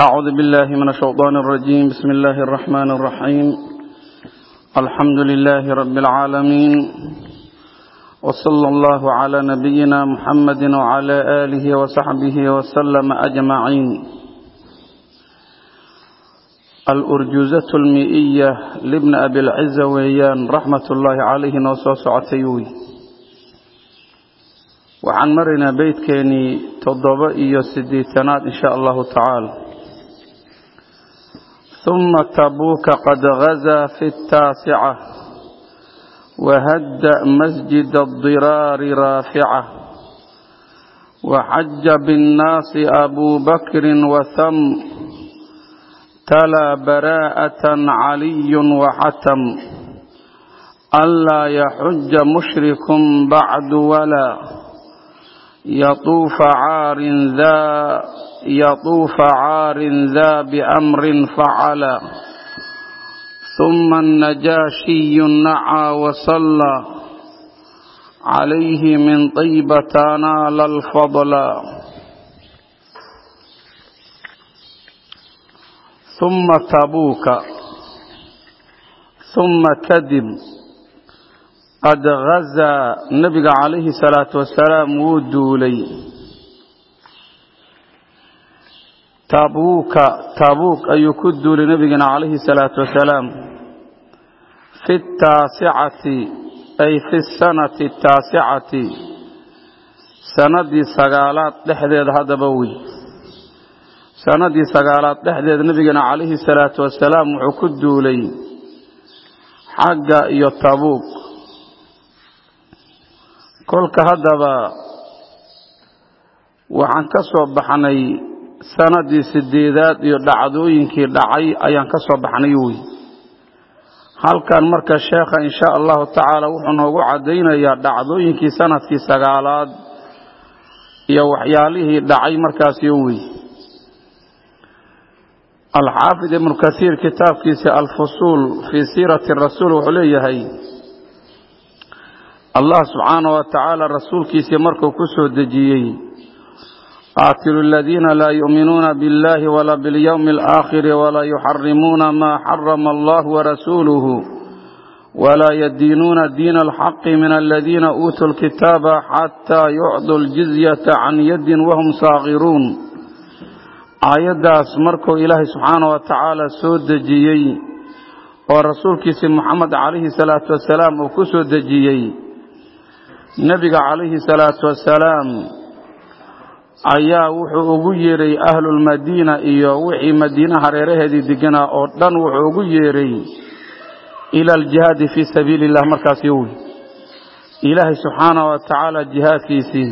أعوذ بالله من الشيطان الرجيم بسم الله الرحمن الرحيم الحمد لله رب العالمين وصلى الله على نبينا محمد وعلى آله وصحبه وسلم أجمعين الأرجوزة المئية لابن أبي العز ويان رحمة الله عليه نوصوص عتيوي waxaan maraynaa beydkeenii toddoba iyo siddeetanaad in sha allahu tacaala huma tabuuka qad gazaa fi اtaasica wahadda masjid اdiraari raafica waxaja biاnnaasi abu bakri watham talaa baraa'aة caliy waxatam anlaa yaxuja mushriku bacdu walaa يطوف عار ذا يطوف عار ذا بأمر فعل ثم النجاشي نعى وصلى عليه من طيبة نال الفضل ثم تبوك ثم كذب qad gazaa nebiga calayhi salaatu wasalaam wuu duulay tabuuka tabuuk ayuu ku duulay nebigana calayhi salaatu wasalaam. Fi taasicati ay fi sanati taasicati. Sanadii sagaalaad dhexdeeda haddaba wey. Sanadii sagaalaad dhexdeeda nebigana calayhi salaatu wasalaam wuxuu ku duulay xagga iyo tabuuk kolka haddaba waxaan ka soo baxnay sanadii sideedaad iyo dhacdooyinkii dhacay ayaan ka soo baxnay wey. Halkan marka sheekha insha allahu tacaala wuxuu noogu caddaynayaa dhacdooyinkii sannadkii sagaalaad iyo waxyaalihii dhacay markaasyo wey. Alxaafid ibnu kasiir kitaabkiisa alfusuul fii siirati rasuul wuxuu leeyahay allah subxaana wa tacaala rasuulkiisii markuu ku soo dejiyey qaatilu aladiina laa yu'minuuna biاllahi walaa biاlyowmi alaakhiri walaa yuxarimuuna maa xarama allah warasuuluhu walaa yadiinuuna diina alxaqi min aladiina uutuu lkitaaba xataa yucduu ljizyata can yadin wahum saakhiruun aayaddaas markuu ilaahay subxaana wa tacaala soo dejiyey oo rasuulkiisii moxamed calayhi salaatu wasalaam uu ku soo dejiyey nebiga calayhi salaatu wasalaam ayaa wuxuu ugu yeeray ahlulmadiina iyo wixii madiina hareeraheedii deganaa oo dhan wuxuu ugu yeeray ila aljihaadi fii sabiili illah markaas yowy ilaahay subxaana wa tacaala jihaadkiisii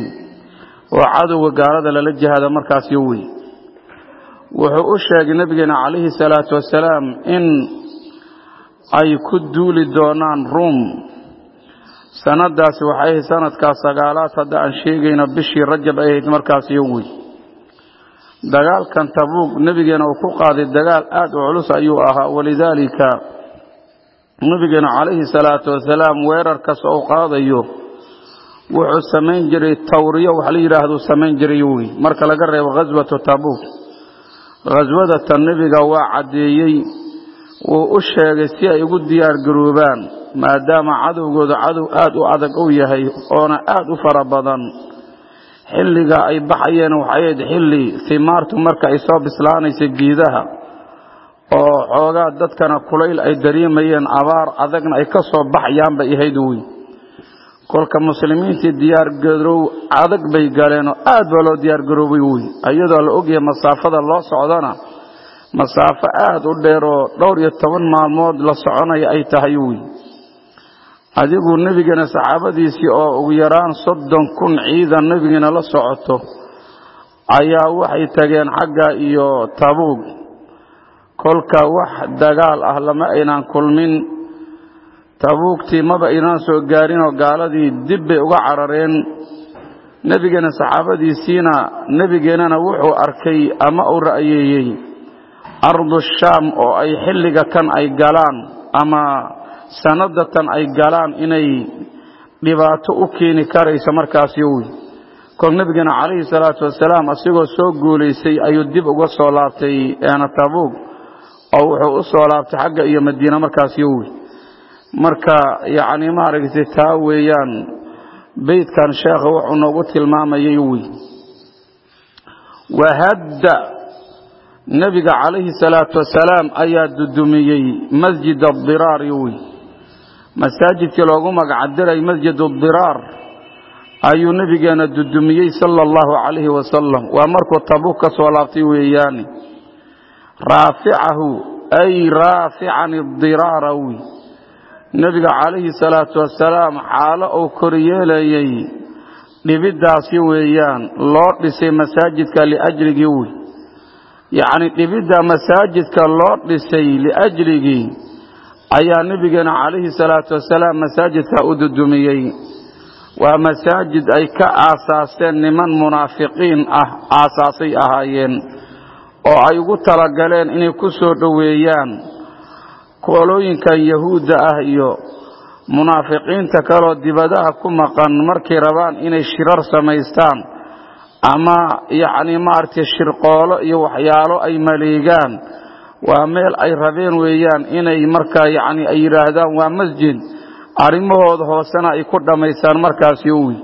oo cadowga gaalada lala jihaada markaas yowy wuxuu u sheegay nebigeena calayhi salaatu wasalaam in ay ku duuli doonaan ruum sanadaasi waxay ahayd sanadkaa sagaalaad hadda aan sheegayno bishii rajab ay ahayd markaas iyo wey dagaalkan tabuug nebigeena uu ku qaaday dagaal aada u culus ayuu ahaa walidaalika nebigeena calayhi salaatu wasalaam weerar kasta uu qaadayo wuxuu samayn jiray tawriyo wax la yidhaahduu samayn jiray wey marka laga reebo khaswatu tabuug khaswadatan nebiga waa caddeeyey wuu u sheegay si ay ugu diyaar garoobaan maadaama cadowgooda cadow aada u adag uu yahay oona aada u fara badan. Xilliga ay baxayeen waxay ahayd xilli himaartu marka ay soo bislaanaysa geedaha oo xoogaa dadkana kulayl ay dareemayeen abaar adagna ay ka soo baxayaan bay ahayd wey. Kolka muslimiintii diyaargaroow adag bay galeen oo aad baa loo diyaargaroobay wey. Iyadoo la ogyahay masaafada loo socdana masaafo aada u dheer oo dhowr iyo toban maalmood la soconaya ay tahay wey adigu nebigana saxaabadiisii oo ugu yaraan soddon kun ciidan nebigiina la socoto ayaa waxay tageen xagga iyo tabuug. Kolka wax dagaal ah lama aynaan kulmin. Tabuugtii maba aynaan soo gaarinoo gaaladii dib bay uga carareen. Nebigeena saxaabadiisiina nebigeennana wuxuu arkay ama uu ra'yeeyey ardu shaam oo ay xilliga kan ay galaan ama sanadatan ay galaan inay dhibaato u keeni karayso markaas yowi kol nebigeena calayhi salaatu wasalaam asigoo soo guulaysay ayuu dib uga soo laabtay tabuug oo wuxuu u soo laabtay xagga iyo madiine markaas yowi marka yacni maaragtay taa weeyaan beydkan sheekha wuxuu noogu tilmaamayay wey wahadda nebiga calayhi salaatu wasalaam ayaa dudumiyey masjid adiraar wey masaajidkii loogu magacdiray masjid adiraar ayuu nebigeena dudumiyey sala allahu calayhi wasalam waa markuu tabuuk ka soo laabtay weeyaane raaficahu ay raafican idiraara wey nebiga calayhi salaatu wasalaam xaalo uu koryeelayey dhibiddaasi weeyaan loo dhisay masaajidka liajligii wey yacni dhibidda masaajidka loo dhisay liajligii ayaa nebigeena calayhi salaatu wasalaam masaajidka u dudumiyey. Waa masaajid ay ka aasaaseen niman munaafiqiin ah aasaasay ahaayeen oo ay ugu talagaleen inay ku soo dhoweeyaan. Koolooyinkan yahuudda ah iyo munaafiqiinta kaloo dibadaha ku maqan markay rabaan inay shirar samaystaan ama yacni maaragtay shirqoolo iyo waxyaalo ay maleegaan waa meel ay rabeen weeyaan inay markaa yacni ay yidhaahdaan waa masjid. Arrimahooda hoosena ay ku dhammaystaan markaas yowi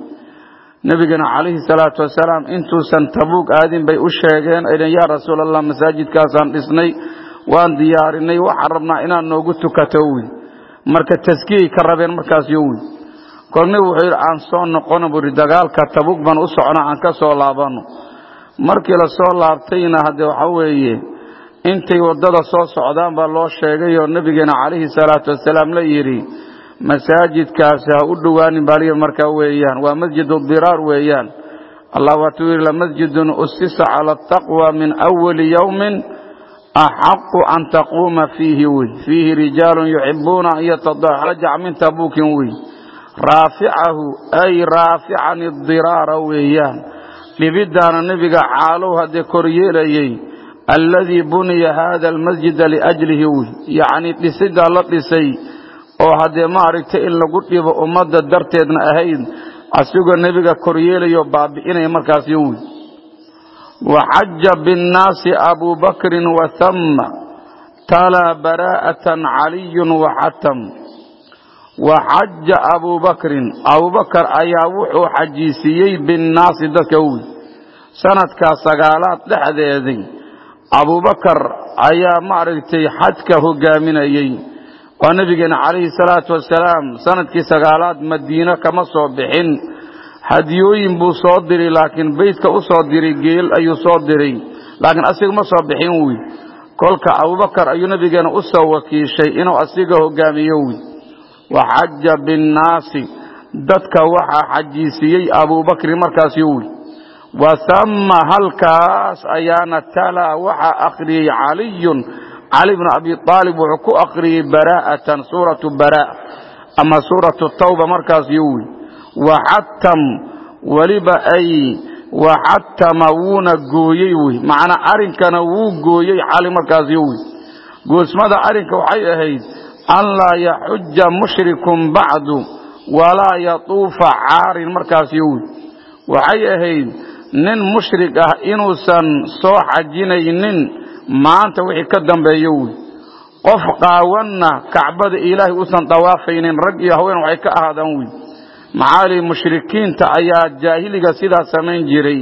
nebigana calayhi salaatu wasalaam intuusan tabuug aadin bay u sheegeen aydan yaa rasuul allah masaajidkaasaan dhisnay waan diyaarinay waxaan rabnaa inaad noogu tukato wy marka taskiyay ka rabeen markaas yowi kol nebigu wuxuu yidhi aan soo noqono buu dagaalka tabuug baan u socona aan ka soo laabanno markii la soo laabtayna haddee waxa weeye intay waddada soo socdaan baa loo sheegay oo nebigeena calayhi salaatu wasalaam la yidhi masaajidkaasi ha u dhowaanin baaliya markaa weeyaan waa masjidu diraar weeyaan. Allah waatuu yidhi lamasjidun usisa cala ataqwa min awali yowmin axaqu an taquuma fiihi wey fiihi rijaalun yuxibuuna an yatadaxrajac min tabuukin wey raaficahu ay raafican idiraara weeyaan. Dhibiddaana nebiga caalow haddee koryeelayey alladii buniya haada almasjida liajlihi wey yacnii dhisiddaa la dhisay oo haddee maaragtay in lagu dhibo ummadda darteedna ahayd asigoo nebiga koryeelayo baabi'inaya markaas yo wey waxaja binnaasi abuu bakrin wahamma talaa baraa'atan caliyun waxatam waxaja abuu bakrin. Abuubakar ayaa wuxuu xajiisiiyey binnaasi dadka wey sanadkaa sagaalaad dhexdeedii abuubakar ayaa maaragtay xajka hogaaminayey. Waa nebigeena calayhi salaatu wasalaam sannadkii sagaalaad madiine kama soo bixin. Hadiyooyin buu soo diray laakiin beydka u soo diray geel ayuu soo diray. Laakiin asiga ma soo bixin wey kolka abubakar ayuu nebigeena u soo wakiishay inuu asiga hogaamiyo wey waxaja binnaasi dadka waxaa xajiisiiyey abuubakrin markaas yo wey wahamma halkaas ayaana talaa waxaa akhriyey caliyun cali bnu abi aalib wuxuu ku akhriyey baraa'atan suuratu baraa ama suuratu tawba markaas yo wey waxatam weliba ay waxatama wuuna gooyey wey macnaa arrinkana wuu gooyey cali markaas yo wey goosmada arrinka waxay ahayd an laa yaxuja mushrikun bacdu walaa yatuufa caarin markaas yo wey waxay ahayd nin mushrik ah inuusan soo xajinaynin maanta wixii ka dambeeyo wey qof qaawanna kacbada ilaahay uusan dawaafaynin rag iyo haween waxay ka ahaadaan wey maxaa lii mushrikiinta ayaa jaahiliga sidaa samayn jiray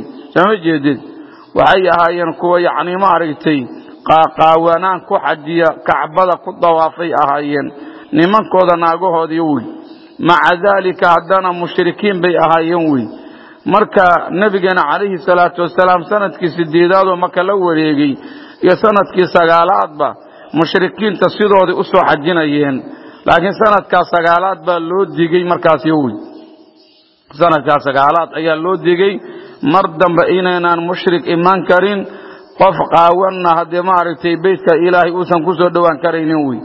waxay ahaayeen kuwa yacni maaragtay qaaqaawanaan ku xajiya kacbada ku dawaafay ahaayeen nimankooda naagahoodii wey maca daalika haddana mushrikiin bay ahaayeen wey marka nebigeena calayhi salaatu wasalaam sannadkii sideedaadoo maka la wareegay iyo sannadkii sagaalaadba mushrikiinta sidooday u soo xajinayeen. Laakiin sanadkaa sagaalaad baa loo digey markaas yo wey sanadkaa sagaalaad ayaa loo digey mar dambe inaynaan mushrik iman karin qof qaawanna haddee maaragtay beytka ilaahay uusan ku soo dhowaan karaynin wey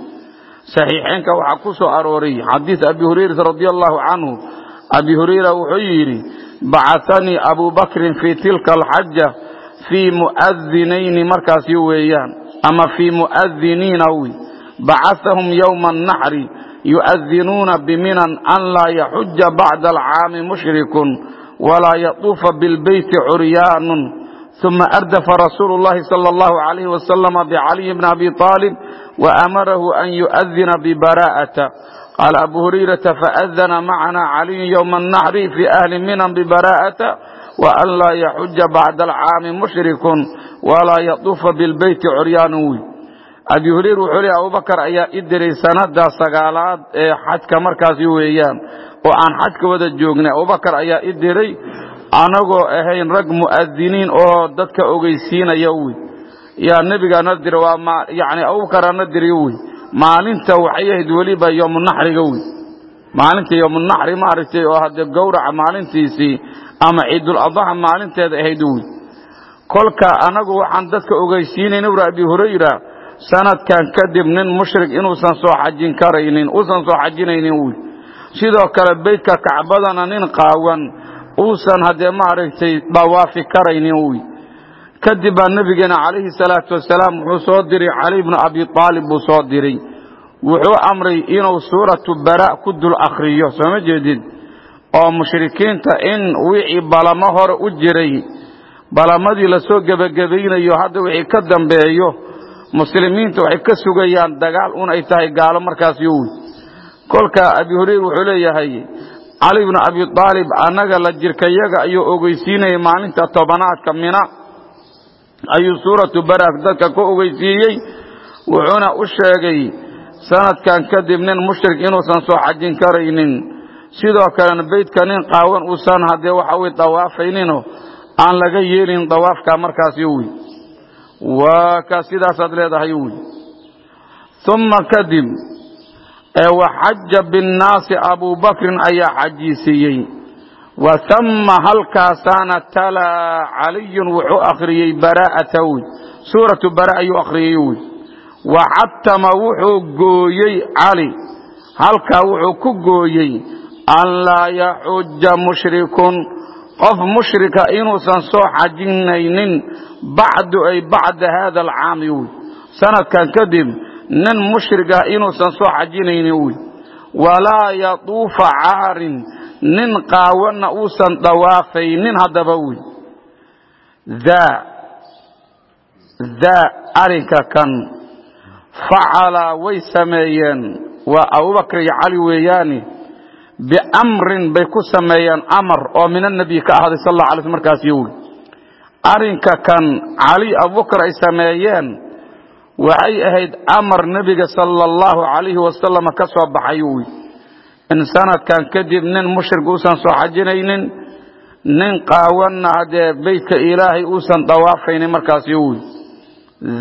saxiixeenka waxaa ku soo arooray xadiis abi hurayrata radi allahu canhu. Abi hurayra wuxuu yidhi bacatanii abuu bakrin fii tilka alxaja fii mu'adinayni markaas yo weeyaan ama fii mu'adiniina wy bacahahum yowma annaxri yu'adinuuna biminan an laa yaxuja bacda alcaami mushrikun walaa yatuufa bilbeyti curyaanun ثuma ardafa rasuulu اllahi salى اllahu عalayh wasalama bcaliyi bni abi طaalib waamarahu an yuؤdina bbara'ata qaala abu hurayrata faأdana macana caliyu ywma الnaxri fi ahli minan bbara'ata waan laa yaxuja bacda alcaami mushrikun walaa yatuufa bilbeyti curyaanun wy abi hureyr wuxuu leey abubakar ayaa i diray sanada sagaalaad ee xajka markaasi weeyaan oo aan xajka wada joognay abubakar ayaa i diray anagoo ahayn rag mu'adiniin oo dadka ogeysiinaya wy yaa nebigaana dira waa yani abubakaraana diray wy maalinta waxay ahayd weliba yoomunaxriga wy maalinta yoomunaxri maaragtay oo haddee gowraca maalintiisii ama ciidul adaxa maalinteeda ahayd wy kolka anagu waxaan dadka ogeysiinayna wuri abi hurayra sanadkan kadib nin mushrik inuusan soo xajin karaynin uusan soo xajinaynin wy sidoo kale beydka kacbadana nin qaawan uusan haddee maaragtay dawaafi karaynin wy kadib baa nebigeena calayhi salaatu wasalaam wuxuu soo diray cali bnu abi aalib buu soo diray. Wuxuu amray inuu suuratu bara ku dul akhriyo sooma jeedid oo mushrikiinta in wixii balamo hore u jiray balamadii la soo gebagabaynayo hadda wixii ka dambeeyo muslimiinta waxay ka sugayaan dagaal un ay tahay gaalo markaas yowi kolka abi hureyr wuxuu leeyahay cali bnu abi aalib annaga la jirkayaga ayuu ogeysiinayay maalinta tobanaadka mina. Ayuu suuratu barak dadka ku ogeysiiyey wuxuuna u sheegay sanadkan kadib nin mushrik inuusan soo xajin karaynin. Sidoo kalena beydka nin qaawan uusan haddee waxa wey dawaafayninoo aan laga yeelin dawaafka markaas yowi waa ka sidaasaad leedahay wy uma kadib waxaja binnaasi abubakrin ayaa xajiisiiyey wa hama halkaasaana talaa caliyun wuxuu akhriyey bara'ata wy suuratu bara ayuu akhriyey wy waxatama wuxuu gooyey cali. Halkaa wuxuu ku gooyey an laa yaxuja mushrikun. Qof mushrika inuusan soo xajinaynin bacdu ay bacda hada alcaami wy sanadkan kadib nin mushrig ah inuusan soo xajinaynin wy walaa yatuufa caarin nin qaawanna uusan dawaafaynin haddaba wy daa arinka kan facalaa way sameeyeen. Waa abubakr iyo cali weeyaani biamrin bay ku sameeyeen amar oo min annabiy ka ahaaday sal alla alay sl markaas yowi arrinka kan cali abubakar ay sameeyeen waxay ahayd amar nebiga sala allahu calayhi wasalam ka soo baxay wy in sanadkan kadib nin mushrik uusan soo xajinaynin nin qaawanna haddee beytka ilaahay uusan dawaafaynin markaas yowi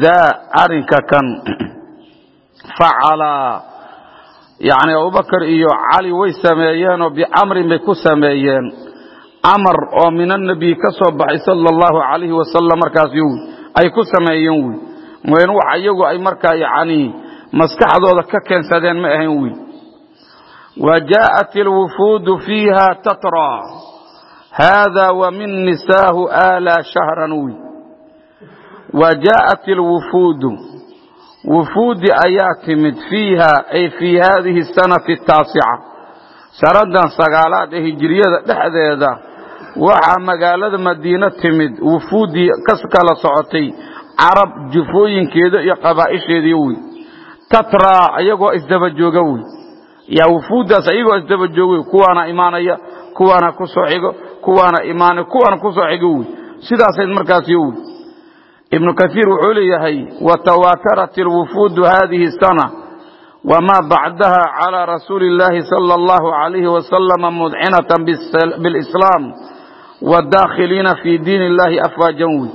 daa arrinka kan facalaa yacni abubakar iyo cali way sameeyeenoo biamrin bay ku sameeyeen. Amar oo min annabiy ka soo baxay sala allahu calayhi wasalam markaas yowi ay ku sameeyeen wy mn wax iyagu ay markaa yacni maskaxdooda ka keensadeen ma ahayn wy wa jaءat اlwufuudu fiiha tatra hada wa min nisaahu alaa shahran wy wa jaءat اlwufuudu wufuudi ayaa timid fiiha ay fii hadihi sanati الtaasica sanadan sagaalaad ee hijiriyada dhexdeeda waxaa magaalada madiine timid wufuudii ka kala socotay carab jufooyinkeeda iyo qabaa'isheedii wey tatra ayagoo isdaba jooga wey yaa wufuuddaas ayagoo isdaba jooga wey kuwaana imaanaya kuwaana ku soo xigo kuwaana imaanaya kuwaana ku soo xigo wey sidaasayd markaas yo wey ibnu kaiir wuxuu leeyahay watawaatarat alwufuudu hadihi sana wma bacdaha calى rasuuli اllahi salى اllahu عalayhi wasalama mudcinatan biاlislaam wadakhiliina fi diin اllahi afwaajan wey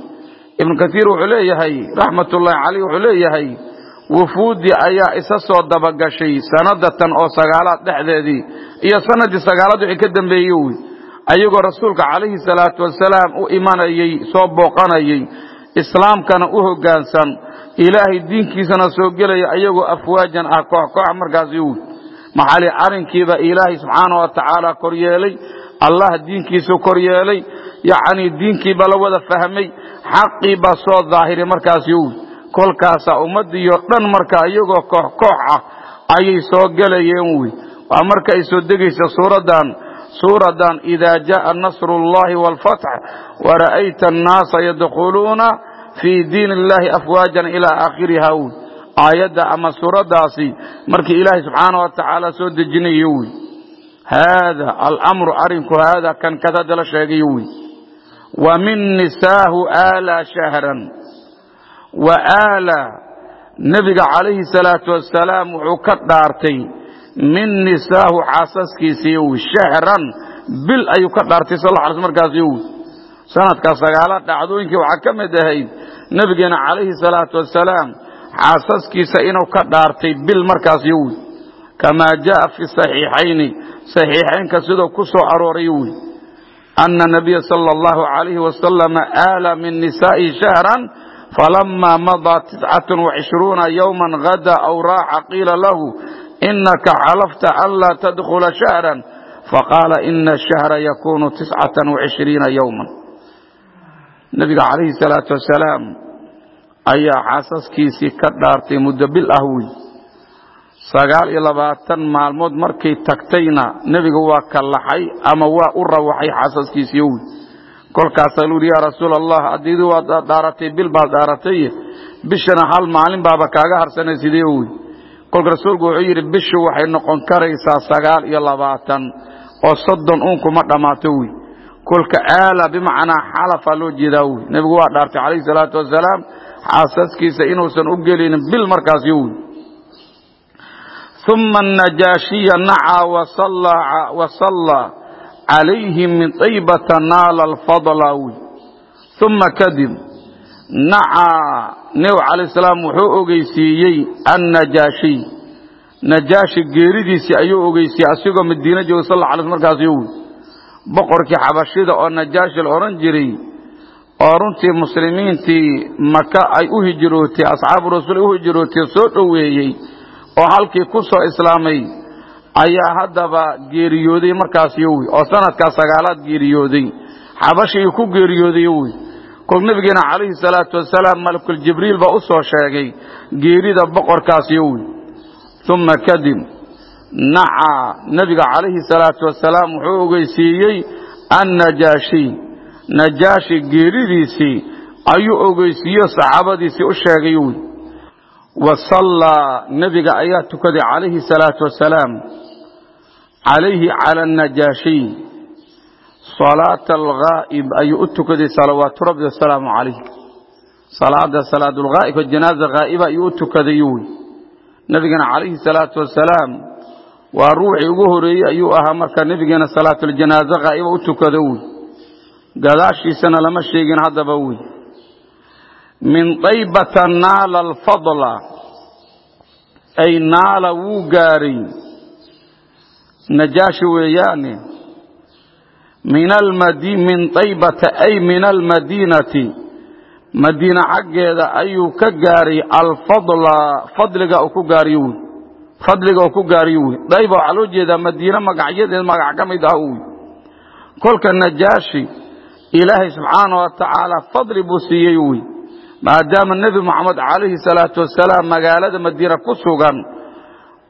ibnu kaiir wuxuu leeyahay raxmat ullahi caleyh wuxuu leeyahay wufuuddii ayaa isa soo dabagashay sanadatan oo sagaalaad dhexdeedii iyo sanadii sagaalaad wixii ka dambeeyey wey ayagoo rasuulka calayhi salaatu wasalaam u imanayey soo booqanayey islaamkana u hoggaansan ilaahay diinkiisana soo gelaya ayagoo afwaajan ah koox koox markaasi wey maxali arrinkiiba ilaahay subxaana wa tacaala kor yeelay allah diinkiisu kor yeelay yacnii diinkiiba la wada fahmay xaqiibaa soo daahiray markaasi wey kolkaasaa ummaddiioo dhan marka iyagoo koox koox ah ayay soo gelayeen wey waa marka ay soo degaysa suuraddan suuradan idaa jaءa nasru اllahi wاlfatx wara'ayta annaasa yadkhuluuna fii diin اllahi afwaajan ilaa aakhiriha wy aayadda ama suuraddaasi markii ilaahay subxaana wa tacaala soo dejinayo wy haada alamru arinku haada kan kadada la sheegayo wy wamin nisaahu aala shahran. Wa aala. Nebiga calayhi salaatu wasalaam wuxuu ka dhaartay min nisaahu xaasaskiisiiyow shahran bil ayuu ka dhaartay sal l markaasiyow sanadkaa sagaalaad dhacdooyinkii waxaa ka mid ahayd nebigeena calayhi salaatu wasalaam xaasaskiisa inuu ka dhaartay bil markaasiyow kamaa jaaa fi saxiixayni saxiixaynka sidoo ku soo aroorayo wey ana nabiya sal allahu alayhi wasalam aala min nisaa'i shahran falama madaa tiscatun waishruuna yowman gada aw raaxa qiila lahu inaka xalafta an laa tadkhula shahran faqaala ina ashahra yakunu tiscatan waishriina yowman nabiga calayhi salaatu wasalaam ayaa xaasaskiisii ka dhaartay muddo bil ah wey sagaal iyo labaatan maalmood markay tagtayna nebiga waa kallaxay ama waa u rawaxay xaasaskiisii wey kolkaasaa lu yidhi yaa rasuul allah addiidu waad dhaaratay bil baad dhaaratay bishana hal maalin baaba kaaga harsanay sidee wey kolka rasuulku wuxuu yidhi bishu waxay noqon karaysaa sagaal iyo labaatan oo soddon unkuma dhammaato wey kolka aala bimacnaa xalafa loo jeedaa wey nebigu waa dhaartay calayhi salaatu wasalaam xaasaskiisa inuusan u gelinin bil markaas yo wey uma anajaashiya nacaa wasallaa calayhi min taybata naala alfadla wey uma kadib nacaa nebi calayh salaam wuxuu ogeysiiyey annajaashiy najaashi geeridiisii ayuu ogeysiiyey asigoo madiina jooga sal ala markaas yo wey boqorkii xabashida oo najaashi la odhan jiray oo runtii muslimiintii maka ay u hijirootay asxaabu rasuul ay u hijirootay soo dhoweeyey oo halkii ku soo islaamay ayaa haddaba geeriyooday markaas yowy oo sanadkaas sagaalaad geeriyooday. Xabashigii ku geeriyooday yowy kol nebigeena calayhi salaatu wasalaam malakul jibriil baa u soo sheegay geerida boqorkaas yowy uma kadib nacaa nebiga calayhi salaatu wasalaam wuxuu ogeysiiyey annajaashi. Najaashi geeridiisii ayuu ogeysiiyo saxaabadiisii u sheegay wy wa sallaa nebiga ayaa tukaday calayhi salaatu wasalaam calayhi cala annajaashiy salaata alghaa'ib ayuu u tukaday salawaatu rabbi wasalaamu calayh. Salaada salaadulghaa'ib oo janaaza haa'iba ayuu u tukaday wy nebigana calayhi salaatu wasalaam waa ruuxii ugu horeeyey ayuu ahaa marka nebigeena salaatuljanaaza haa'iba u tukado wy gadaashiisana lama sheegin haddaba wey min daybata naala alfadla. Ay naala wuu gaaray. Najaashi weeyaane min daybata ay min almadiinati. Madiina xaggeeda ayuu ka gaaray alfadla. Fadliga uu ku gaariyo wey dayba waxaa loo jeedaa madiine magacyadeed magac ka mid ah wey kolka najaashi ilaahay subxaana wa tacaala fadli buu siiyey wey maadaama nebi moxamed calayhi salaatu wasalaam magaalada madiina ku sugan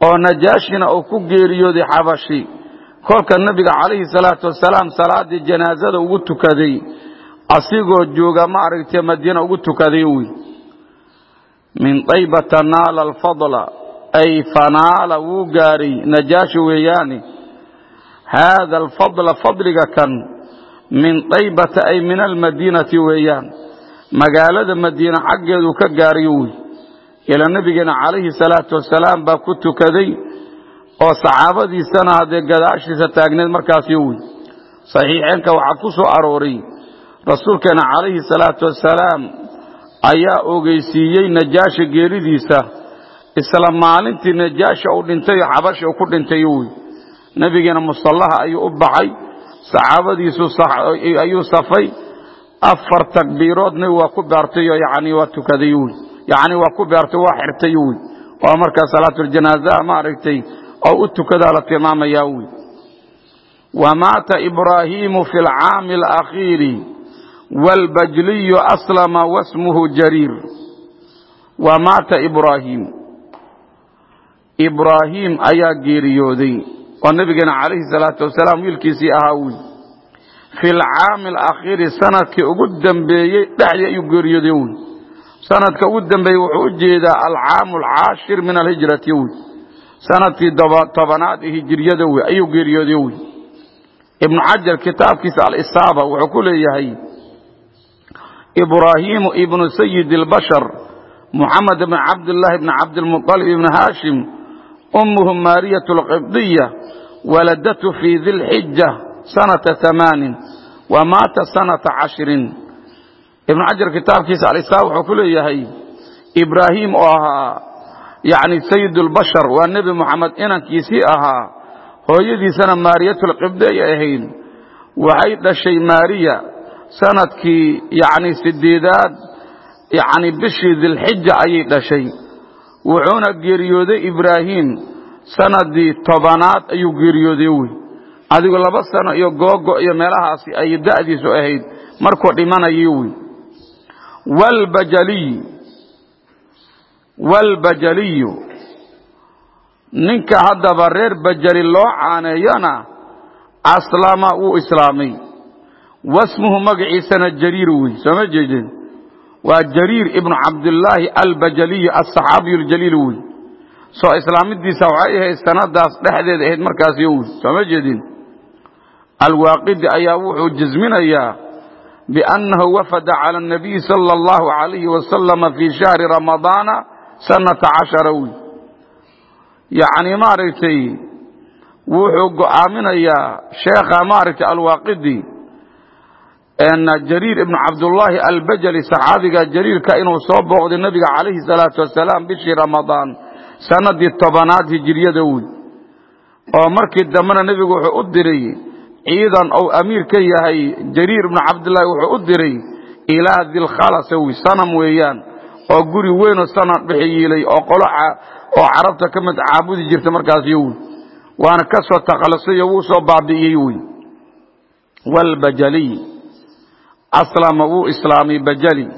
oo najaashina uu ku geeriyooday xabashi kolka nebiga calayhi salaatu wasalaam salaadii janaasada ugu tukaday asigoo jooga ma aragtee madiina ugu tukaday wey min daybata naala alfadla ay fanaala wuu gaaray najaashi weeyaane haada alfadla fadliga kan min daybata ay min almadiinati weeyaan magaalada madiina xaggeeduu ka gaarayo wey ila nebigeena calayhi salaatu wasalaam baa ku tukaday oo saxaabadiisana haddee gadaashiisa taagneed markaasi wey saxiixeenka waxaa ku soo arooray rasuulkeena calayhi salaatu wasalaam ayaa ogeysiiyey najaashi geeridiisa isla maalintii najaashi uu dhintay oo xabashi uu ku dhintay wey nebigeena musallaha ayuu u baxay saxaabadiisu ayuu safay afar takbiiroodna waa ku beertay oo yani waa tukaday wy yani waa ku beertay waa xirtay wy oo markaa salaatuljanaazaha ma aragtay oo u tukadaa la tilmaamayaa wy wa maata ibraahiimu fi lcaami alakhiiri wاlbajliyu aslama wasmuhu jariir. Wa maata ibraahiim. Ibraahiim ayaa geeriyooday oo nabigeena calayhi salaatu wasalaam wiilkiisii ahaa wiy fi lcaami alakhiiri sanadkii ugu dambeeyey dhexdii ayuu geeriyooday wy sanadka ugu dambeeyey wuxuu u jeedaa alcaamu alcaashir min alhijrati wy sanadkii tobanaad ee hijiriyada wey ayuu geeriyooday wy ibnu xajar kitaabkiisa alisaaba wuxuu ku leeyahay ibraahimu ibnu sayid اlbashar muxamed bn cabdillaahi bni cabdilmuطalib ibni haashim umuhu maariyat اlqibdiya waladatu fi di lxija sanata amaanin wa maata sanata cashirin. Ibnu xajar kitaabkiisa alisaaba wuxuu ku leeyahay ibraahim oo ahaa yani sayid اlbashar waa nebi moxamed inankiisii ahaa hooyadiisana maariyatulqibdi ay ahayd waxay dhashay maariya sannadkii yani sideedaad yani bishii dilxija ayay dhashay. Wuxuuna geeriyooday ibraahim sanadii tobanaad ayuu geeriyooday wey adigu laba sano iyo googo iyo meelahaasi ay da'diisu ahayd. Markuu wey wlbajaliy wlbajaliyu ninka haddaba reer bajali loo caaneeyana aslama wuu islaamay. Wasmuhu magaciisana jariir wey sooma jeedeen waa jariir ibnu cabdillaahi albajaliy asaxaabiyu ljaliil wey soo islaamidiisa waxay ahayd sanadaas dhexdeeda ahayd markaasi wey sooma jeedin alwaaqidi ayaa wuxuu jisminayaa biannahu wafada cala anabiyi sala allahu alayhi wasalama fii shahri ramadaana sanata cashara wey yacni maaragtay wuxuu go'aaminayaa sheekha maaragtay alwaaqidi jariir ibnu cabdullaahi albajali saxaabiga jariirka inuu soo booqday nebiga calayhi salaatu wasalaam bishii ramadaan sanadii tobanaad hijiriyada wey oo markii dambena nebigu wuxuu u diray ciidan ou amiir ka yahay jariir ibnu cabdullaahi wuxuu u diray ilaa dilkhalasa wey sanam weeyaan oo guri weynoo sanam dhex yiilay oo qolo oo carabta ka mid caabudi jirta markaasyo wey waana ka soo takhalusayo wuu soo baabi'iyey wey wlbajaliy aslama wuu islaamay bajali.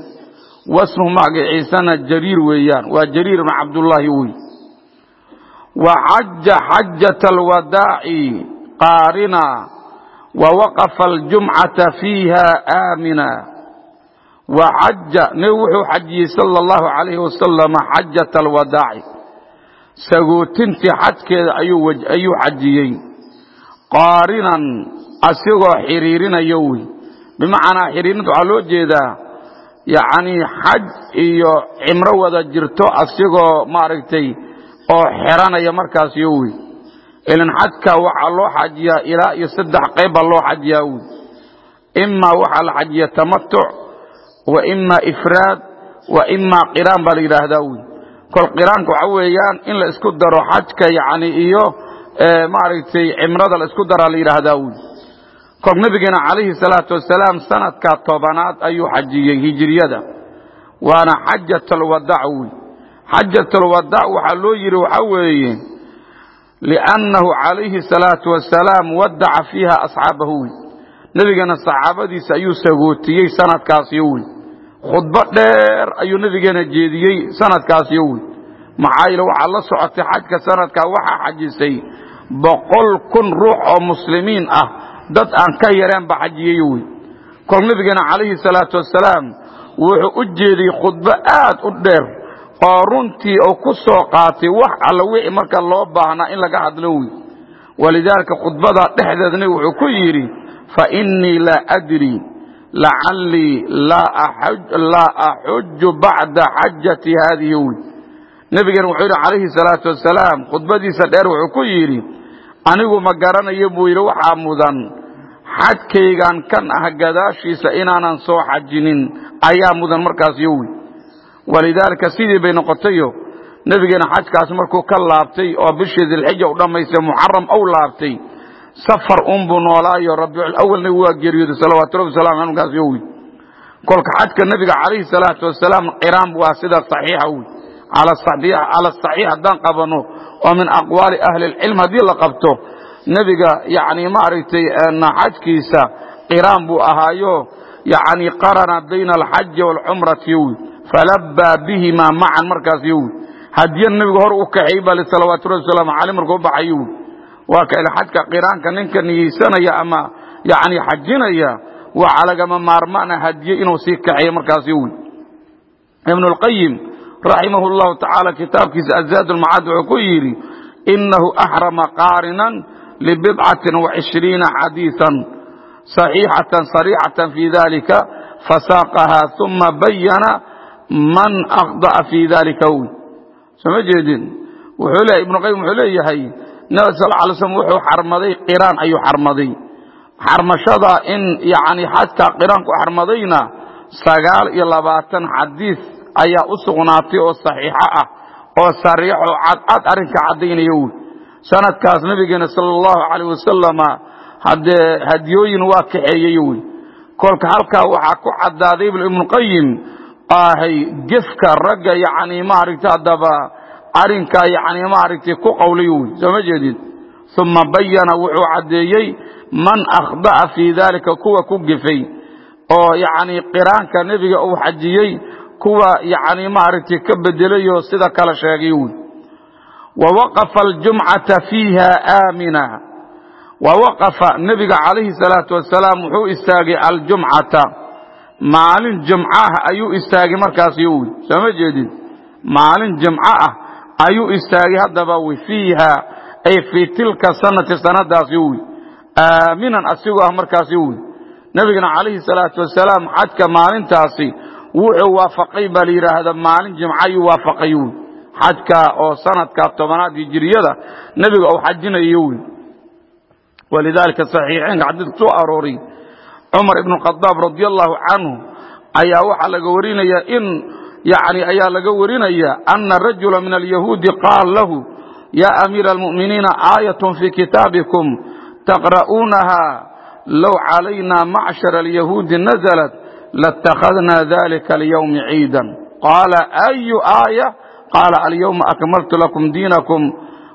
Wasmuhu magaciisana jariir weeyaan waa jariir ibn cabdullaahi wey wa xaja xajata alwadaaci qaarina wa waqafa aljumcata fiiha aamina wa xaja nebigu wuxuu xajiyey sala allahu calayhi wasalama xajata alwadaaci sagootintii xajkeeda ayuu xajiyey qaarinan asigoo xiriirinayo wey bimacnaa xiriirinta waxaa loo jeedaa yacnii xaj iyo cimro wada jirto asigoo maaragtay oo xeranaya markaasyo wey ilan xajka waxaa loo xajiyaa ilaa iyo saddex qayb baa loo xajiyaa wey imaa waxaa la xajiya tamatuc wa imaa ifraad wa imaa qiraan baa la yidhaahdaa wey kol qiraanka waxa weeyaan in la isku daro xajka yacni iyo maaragtay cimrada la isku daraa la yidhaahdaa wey kol nabigeena calayhi salaatu wasalaam sanadka tobanaad ayuu xajiyey hijiriyada waana xajat alwadac wey xajat alwadac waxaa loo yidhi waxaa weeye liannahu calayhi salaatu wasalaam wadaca fiiha asxaabahu wey nebigeena saxaabadiisa ayuu sagootiyey sanadkaasiyo wey khudbo dheer ayuu nebigeena jeediyey sanadkaasiyo wey maxaa yeele waxaa la socotay xajka sanadkaa waxaa xajisay boqol kun ruux oo muslimiin ah dad aan ka yareen ba xajiyey wey kol nebigeena calayhi salaatu wasalaam wuxuu u jeediyey khudbo aad u dheer oo runtii uu ku soo qaatay wax alla wixii marka loo baahnaa in laga hadlo wey walidaalika khudbada dhexdeeda nebigu wuxuu ku yidhi fa innii laa adri lacallii laa axuju bacda xajati haadihi wey nebigeena wuxuu yidhi calayhi salaatu wasalaam khudbadiisa dheer wuxuu ku yidhi anigu ma garanayo buu yidhi waxaa mudan. Xajkaygan kan ah gadaashiisa inaanan soo xajinin ayaa mudan markaas yowi walidaalika sidii bay noqotayo nebigeena xajkaas markuu ka laabtay oo bishii dilxija u dhammaystay muxaram ou laabtay safar unbuu noolaayo rabiiculawal nebigu waa geeriyooday wasalam aley markaas yowi kolka xajka nebiga calayhi salaatu wasalaam qiraan waa sida saxiixa wey cala haddaan qabano oo min aqwaali ahli lcilm haddii la qabto nebiga yani maaragtay xajkiisa qiraan buu ahaayo yani qarana bayna alxaji waalcumrati yowi falabaa bihimaa macan markaas yowi hadiya nabigu hor u kaxay bal salawaatu rabbi wasalaamu caleyh markuu baxay waa ka xajka qiraanka ninka niyeysanaya ama yani xajinaya waxaa lagama maarmaana hadiye inuu sii kaxeeyo markaas yowi ibnu اlqayim raximah اllahu tacaala kitaabkiisa azaad ulmacaad wuxuu ku yidhi inahu axrama qaarinan libidcatin waishriina xadiian saxiixatan sariixatan fii dalika fasaaqaha uma bayana man akhda'a fi dalika wy soo ma jeedin? Wuxuu leeyahy ibnu qayim wuxuu leeyahay nabi sal alay slm wuxuu xarmaday qiraan ayuu xarmaday. Xarmashada in yani xajka qiraan xarmadayna sagaal iyo labaatan xadiis ayaa u sugnaatay oo saxiixo ah oo sariixo cadcad arrinka caddaynaya wy sanadkaas nabigeena sal allahu calayh wasalama haddee hadiyooyin waa kaxeeyey wy kolka halkaa waxaa ku caddaaday ibnuqayim ahay gefka ragga yani maaragta haddaba arrinka yani maaragtay ku qowlay wy soo ma jeedid uma bayana wuxuu caddeeyey man akhda'a fii dalika kuwa ku gefay oo yani qiraanka nebiga uu xajiyey kuwa yani maaragtay ka bedelayoo sida kala sheegay wy wa waqafa aljumcata fiiha aamina. Wa waqafa nebiga calayhi salaatu wasalaam wuxuu istaagay aljumcata maalin jumcaah ayuu istaagay markaasi wy soo ma jeedid? Maalin jimco ah ayuu istaagay haddaba wy fiiha ay fii tilka sanati sanadaasi wy aaminan asigoo ah markaasi wy nebigana calayhi salaatu wasalaam xajka maalintaasi wuxuu waafaqay baa la yidhaahda maalin jimco ayuu waafaqay wy xajka oo sanadka tobanaad hijiriyada nebiga uu xajinayo wy walidaalika saxiixeynka xadiidka soo arooray cumar ibn khadaab radi allahu canhu ayaa waxaa laga warinaya in yani ayaa laga warinaya ana rajula min alyahuudi qaal lahu ya amiira almu'miniina aayatun fii kitaabikum taqra'uunaha low calayna macshar alyahuudi nazalat latakhadna dalika alyawmi ciidan. Qaala ayu aaya? Qaala alyawma akmaltu lakum diinakum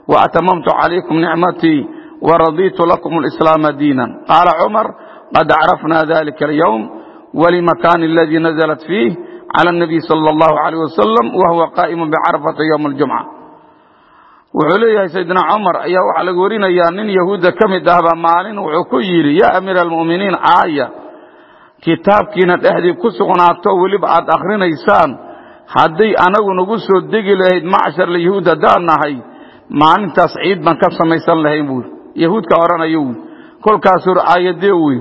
waatamamtu calaykum nicmatii waraditu lakum alislaama diinan. Qaala cumar qad carafna dalika alyawm walimakani aladi nazalat fiih cala الnabiy salى اllahu alayh wasalam wahuwa qaa'imu bicarafata ywma اljumca wuxuu leeyahay saydina cumar ayaa waxaa laga warinayaa nin yahuudda ka mid ahbaa maalin wuxuu ku yidhi ya amiira almu'miniin aaya kitaabkiina dhexdii ku sugnaato weliba aad akhrinaysaan hadday anagu nagu soo degi lahayd macshar layahuud haddaan nahay maalintaas ciid baan ka samaysan lahayn buui yahuudka odhanayo wy kolkaasuu hi aayadee wey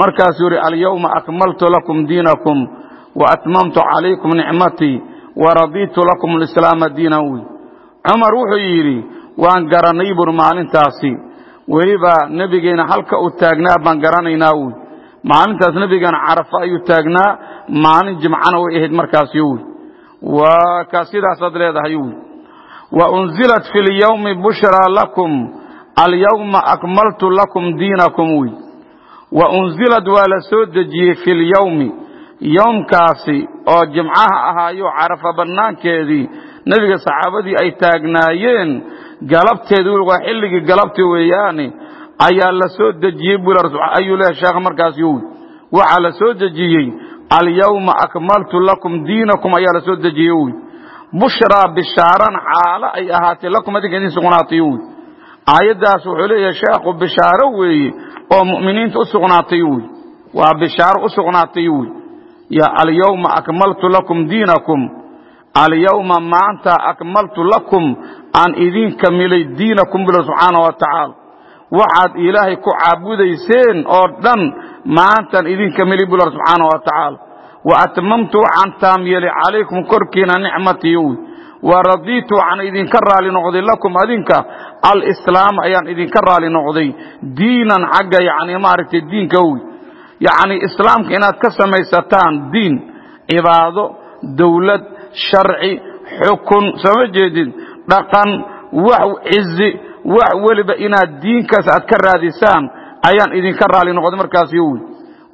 markaasuu yidhi alyawma akmaltu lakum diinakum waatmamtu calaykum nicmatii waraditu lakum alislaama diinan. Wey cumar wuxuu yidhi waan garanay buuri maalintaasi. Weliba nebigeena halka uu taagnaa baan garanaynaa. Wey maalintaas nebigeena carafa ayuu taagnaa maalin jimcana way ahayd markaasi wey waa sidaasaad leedahay wy wa unzilat fi lyawmi bushraa lakum alyawma akmaltu lakum diinakum wey wa unzilad waa la soo dejiyey fi lyawmi yowmkaasi oo jimcaha ahaayo carafa bannaankeedii nebiga saxaabadii ay taagnaayeen galabteedi waa xilligii galabti weeyaane ayaa la soo dejiyey ayuu leeyahay sheekha markaasi wy waxaa la soo dejiyey alyawma akmaltu lakum diinakum ayaa la soo dejiyey wy bushraa bishaaran xaalo ay ahaatay lakum adinka idin sugnaatay wy aayaddaas wuxuu leeyahay sheekhu bishaaro weeye oo mu'miniinta u sugnaatay wy waa bishaaro u sugnaatay wy ya alyawma akmaltu lakum diinakum. Alyawma maanta akmaltu lakum aan idin kamilay diinakum bula subxaana wa tacaala waxaad ilaahay ku caabudayseen oo dhan maantaan idin kamilay bula subxaana wa tacaala wa atmamtu waxaan taam yeelay calaykum korkiina nicmatii wy wa radiitu waxaan idinka raali noqday lakum adinka. Alislaam ayaan idinka raali noqday. Diinan xagga yani maaragtay diinka wy yacni islaamka inaad ka samaysataan diin cibaado dawlad sharci xukun sooma jeedid dhaqan wax cizi wax weliba inaad diinkaas aad ka raadisaan ayaan idinka raali noqday markaasi wy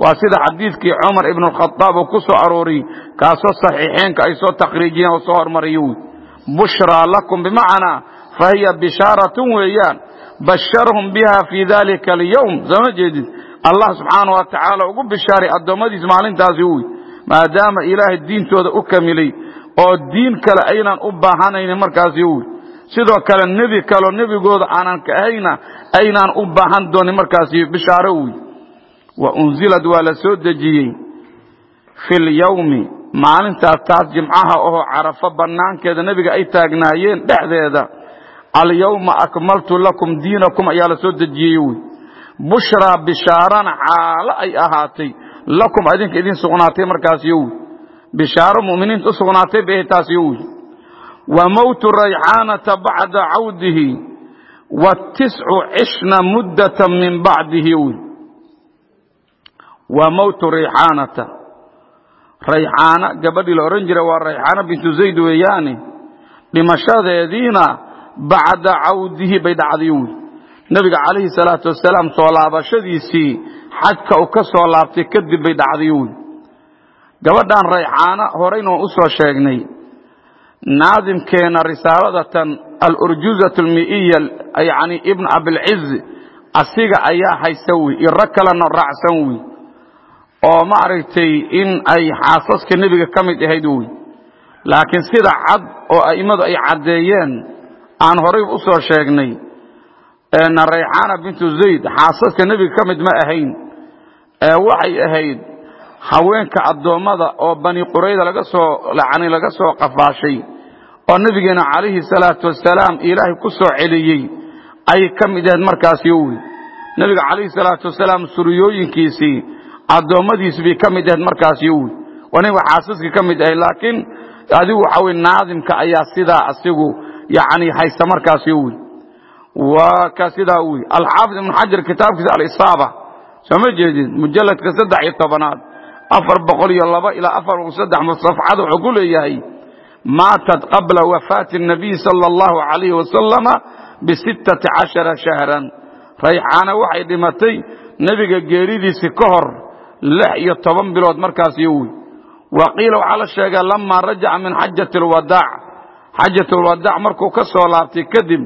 waa sida xadiidkii cumar ibn khadaab uu ku soo arooriyey kaasoo saxiixeenka ay soo takhriijiyeen oo soo hormariye wy bushraa lakum bimacnaa fa hiya bishaaratun weeyaan basharhum biha fii dalika alyowm sooma jeedid allah subxaana wa tacaala ugu bishaaray addoommadiis maalintaasi wy maadaama ilaahay diintooda u kamilay oo diin kale aynan u baahanaynin markaasi wy sidoo kale nebi kaloo nebigooda aanan ka ahayna aynaan u baahan doonin markaasi bishaaro wey wa unzilad waa la soo dejiyey. Fi lyawmi maalintaas taas jimcaha oo carafo bannaankeeda nebiga ay taagnaayeen dhexdeeda alyawma akmaltu lakum diinakum ayaa la soo dejiyey wey bushraa bishaarana caalo ay ahaatay lakum idinka idin sugnaatay markaasiyo wey bishaaro mu'miniinta u sugnaatay bay taasiyo wey wa mowtu rayxaanata bacda cawdihi watiscu cishna muddata min bacdihi wey wa mowtu rayxaanata rayxaana gabadhii la odhan jiray waa rayxaana bintu zayd weeyaane dhimashadeediina bacda cawdihi bay dhacday wey nebiga calayhi salaatu wasalaam soo laabashadiisii xajka uu ka soo laabtay kadib bay dhacday wey gabadhan rayxaana horeyna waan u soo sheegnay naadimkeena risaaladatan alurjuzat almi'iya yani ibn abilciz asiga ayaa haysta wey iyo rag kalena raacsan wey oo maaragtay in ay xaasaska nebiga ka mid ahayd wey laakiin sida cad oo a'immadu ay caddeeyeen aan horay u soo sheegnay rayxaana bintu zayd xaasaska nebiga ka mid ma ahayn waxay ahayd haweenka addoommada oo bani qurayda laga soo yani laga soo qafaashay oo nebigeena calayhi salaatu wasalaam ilaahay ku soo celiyey ayay ka mid ahayd markaasi wey nebiga calayhi salaatu wasalaam suriyooyinkiisii addoommadiisi bay ka mid ahayd markaasi wey waa nebiga xaasaskii ka mid ahayd laakiin adigu waxa wey naadimka ayaa sidaa asigu yani haysta markaasi wey waa ka sidaa wey alxaafid ibnu xajar kitaabkiisa alisaaba soo ma jeedid mujalladka saddex iyo tobanaad afar boqol iyo laba ilaa afar saddex safxad wuxuu ku leeyahay maatat qabla wafaati الnabiy sala allahu calayhi wasalama bisittati cashara shahran. Rayxaana waxay dhimatay nebiga geeridiisi ka hor lix iyo toban bilood markaasi wey wa qiila waxaa la sheegaa lamaa rajaca min xajati alwadaac xajat alwadaac markuu ka soo laabtay kadib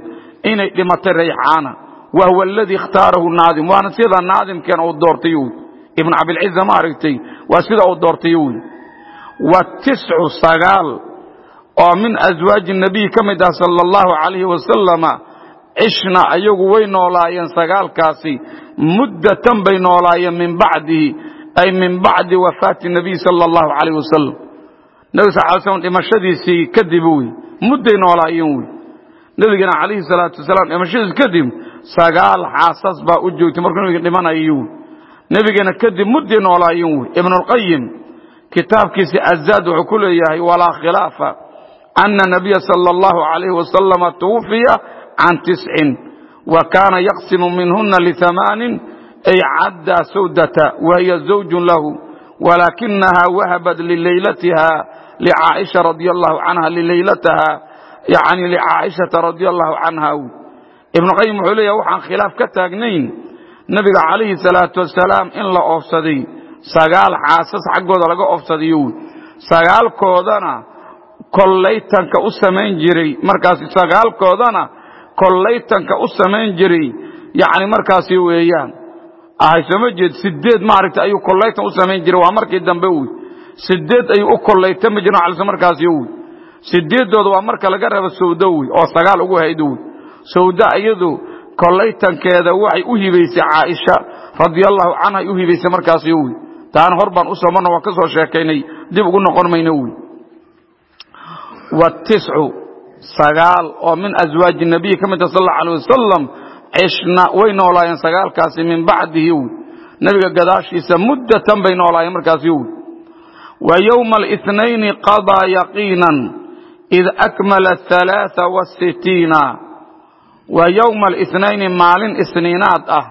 inay dhimatay rayxaana. Wa huwa aladii ikhtaarahu naadim. Waana sida naadimkeena uu doortay wey ibn cabilciza ma aragtay waa sida uu doortay wey wa tiscu sagaal oo min aswaaji nabiy ka mid ah sala allahu calayhi wasalama cishna ayagu way noolaayeen sagaalkaasi muddatan bay noolaayeen min bacdihi ay min bacdi wafaati nabiy sala allahu calayh wasalam nebiga sal slam dhimashadiisii kadib wey mudday noolaayeen wey nebigana calayhi salaatu wasalaam dhimashadiis kadib sagaal xaasas baa u joogtay markuu nebiga dhimanayay wey nebigana kadib mudday noolaayeen wey ibnulqayim kitaabkiisi azaad wuxuu ku leeyahay walaa khilaafa ana nabiya sala allahu calayhi wasalama tuwufiya can tiscin wa kaana yaqsimu minhuna lihamaanin ay caddaa sawdata wahiya zawjun lahu walaakinaha wahabat lilaylatiha licaaisha radia allahu canha lilaylataha yani licaaishata radia allahu canha ibnuqayim wuxuu leeyahay waxaan khilaaf ka taagnayn nebiga calayhi salaatu wasalaam in la oofsaday sagaal xaasas xaggooda laga oofsadayo sagaalkoodana kollaytanka u samayn jiray markaas sagaalkoodana kollaytanka u samayn jiray yani markaasi weeyaan ahay sooma jeed sideed maaragta ayuu kollaytan u samayn jiray waa markii dambe wy sideed ayuu u kollaytami jiren alse markaasi wy sideeddooda waa marka laga rabo sawdo wy oo sagaal ugu haydo wy sawda iyadu kollaytankeeda waxay u hibaysay caaisha radia allahu canha ay u hibaysay markaasi wy taana hor baan u soo marna waan ka soo sheekaynay dib ugu noqon mayno wy watiscu sagaal oo min aswaaji nabiy ka mid ah sal alla alay wasalam cishna way noolaayeen sagaalkaasi min bacdihi wy nebiga gadaashiisa muddatan bay noolaayeen markaasi wy wa yowma alithnaini qadaa yaqiinan id akmala halaaa wasitiina wa yowma alithnaini maalin isniinaad ah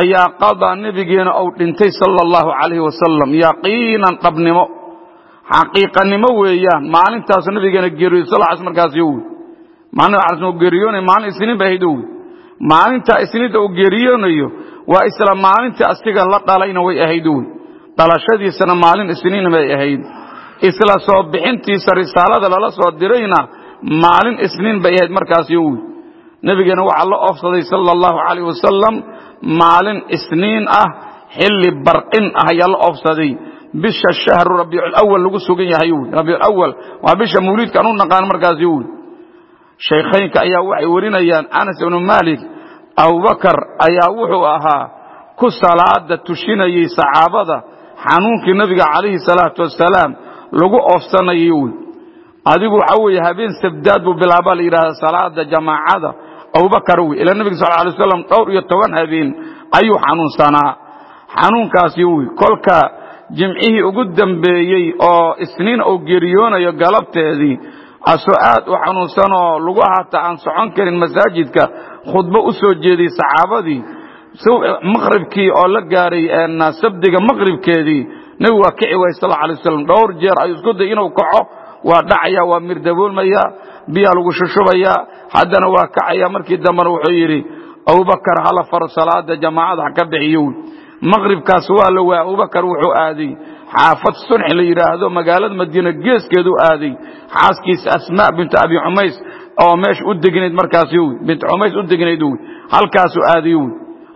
ayaa qadaa nebigeena uu dhintay sala allahu calayhi wasalam yaqiinan dhabnimo xaqiiqanimo weeyaan maalintaasu nabigeena geeriyo sal markaasi wy maalin geeriyoonay maalin isniin bay ahayd wy maalintaa isniinta uu geeriyoonayo waa isla maalintii asiga la dhalayna way ahayd wy dhalashadiisana maalin isniin bay ahayd. Isla soo bixintiisa risaalada lala soo dirayna maalin isniin bay ahayd markaasi wy nebigeena waxaa la oofsaday sala allahu calayh wasalam maalin isniin ah xilli barqin ah ayaa la oofsaday. Bisha shahru rabiiculawal lagu sugan yahay rabiiculawal waa bisha mawliidka aan u naqaan markaasi wy shaykhaynka ayaa waxay warinayaan anas ibnu maalik abubakar ayaa wuxuu ahaa ku salaada tushinayay saxaabada xanuunkii nabiga calayhi salaatu wasalaam lagu oofsanayay wey adigu waxa weeye habeen sabdaad buu bilaabaa la yidhahda salaada jamaacada abubakar wey ila nebiga sal alay waslam dhowr iyo toban habeen ayuu xanuunsanaa. Xanuunkaasi wey kolka jimcihii ugu dambeeyey oo isniin uu geeriyoonayo galabteedii asoo aad u xanuunsanoo lagu hata aan socon karin masaajidka khudbo u soo jeediyey saxaabadii maqribkii oo la gaaray sabdiga maqribkeedii nebigu waa kici waay sal alay waslam dhowr jeer ayuu isku day inuu kaco waa dhacaya waa mirdaboolmaya biyaa lagu shushubaya haddana waa kacaya. Markii dambena wuxuu yidhi abubakar hala faro salaada jamaacada ha ka bixiyo maqribkaas waa la waay abubakar wuxuu aaday xaafad sunx la yidhaahdo magaalada madiina geeskeedu aaday. Xaaskiisa asmaa bintu abi cumays oo meesha u degnayd markaas bint cumays u degnayd wy halkaasuu aaday wy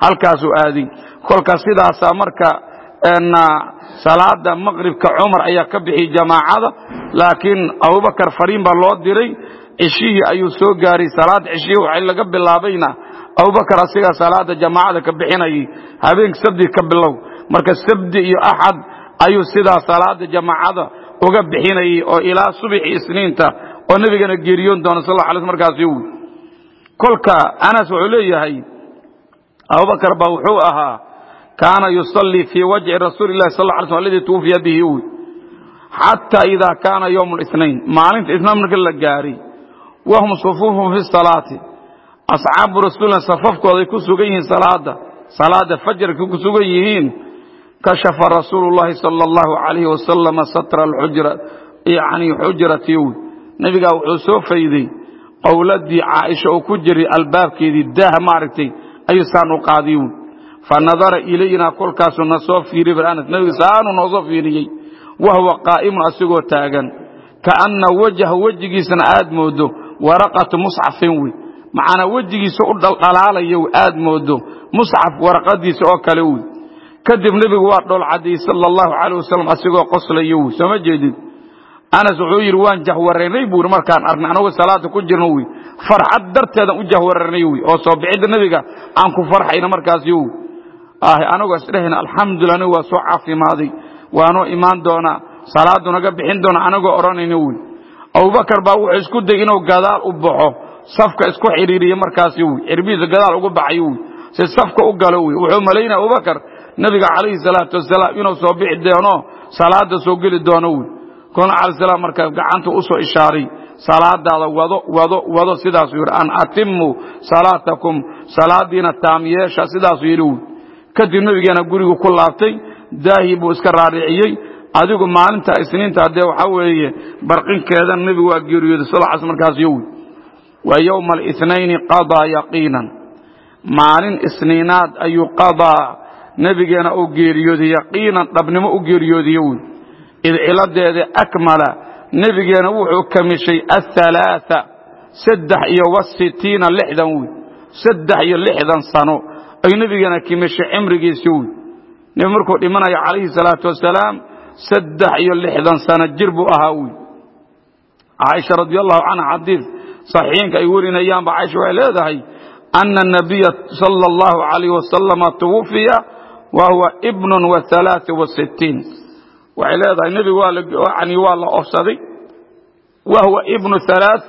halkaasuu aaday. Kolka sidaasaa marka salaada maqribka cumar ayaa ka bixiyey jamaacada laakiin abubakar fariin baa loo diray. Ceshihii ayuu soo gaaray salaada ceshihii waxay laga bilaabayna. Abubakar asigaa salaada jamaacada ka bixinayay. Habeenka sabdi ka bilow. Marka sabdi iyo axad ayuu sidaa salaada jamacada uga bixinayay oo ilaa subaxi isniinta oo nabigana geeriyoon doona sal a markaas kolka anas wuxuu leeyahay abubakar ba wuxuu ahaa kaana yusallii fii wajhi rasuulilahi sal l sl ladii tuwufiya bihi wy xataa idaa kaana ywm isnayn maalinta isnayn marka la gaaray wahum sufuufum fi salaati. Asxaabu rasuulila safafkooday ku sugan yihiin salaada salaada fajarka ku sugan yihiin kashafa rasuulu llahi sala allahu calayhi wasalama satra yani wy nebigaa wuxuu soo fayday qowladii caaisha uu ku jiray albaabkeedii daah maaragtay ayuu saan u wy fa nadara ilayna kolkaasuu na soo fiiriyey bir anas nebiga saanuu noo soo fiiriyey wahuwa qaa'imun asigoo taagan kaanna wajha wejigiisana aad moodo waraqatu musxafin wey macnaa wejigiisa u dhaldhalaalayo aad moodo musxaf waraqadiisa oo kale wey kadib nebigu waa dhool cadiyey sala allahu calayh wasalam asigoo qoslayo wey sooma jeedid. Anas wuxuu yidhi waan jahwareernay buu yidhi markaan arnay anagoo salaada ku jirno wey farxad darteedan u jahwareernay wey oo soo bixidda nebiga aan ku farxayna ah anagoo isdhehayna alxamdulillah anigu waa soo caafimaaday waanoo imaan doonaa salaadu naga bixin doona anagoo odhanayna wey abubakar baa wuxuu isku day inuu gadaal u baxo. Safka isku xidhiiriye markaasi wey xirbihiisa gadaal ugu baxay wey si safka u galo wey wuxuu malaynaya abubakar nebiga calayhi salaatu wasalaam inuu soo bixi doono salaada soo geli doono wey kuna cala salaam marka gacanta u soo ishaaray salaadaada wado wado wado sidaasuu yidhi an atimu salaatakum salaadiina taam yeesha sidaasuu yidhi wey kadib nebigeena gurigu ku laabtay daahii buu iska raariciyey. Adigu maalinta isniinta dee waxaa weeye barqinkeedan nebigu waa geeriyooday sal markaas yowi wa yowma alnayni qadaa yaqiinan. Maalin isniinaad ayuu qadaa nebigeena u geeriyooday yaqiinan dhabnimo u geeriyoodiye wy id ciladeeda akmala nebigeena wuxuu kamishay athalaaa saddex iyo wasitiina lixdan wey saddex iyo lixdan sano ay nebigeena kimishay cimrigiisi wey nebi markuu dhimanayo calayhi salaatu wasalaam saddex iyo lixdan sano jir buu ahaa wy caaisha radi allahu canha xadiid saxiixinka ay warinayaanba caaisha waxay leedahay ana nabiya sala allahu calayh wasalama tuwufiya wa huwa ibnun wa alaaa wasittiin waxay leedahay nebigu yani waa la ofsaday wa huwa ibnu alaa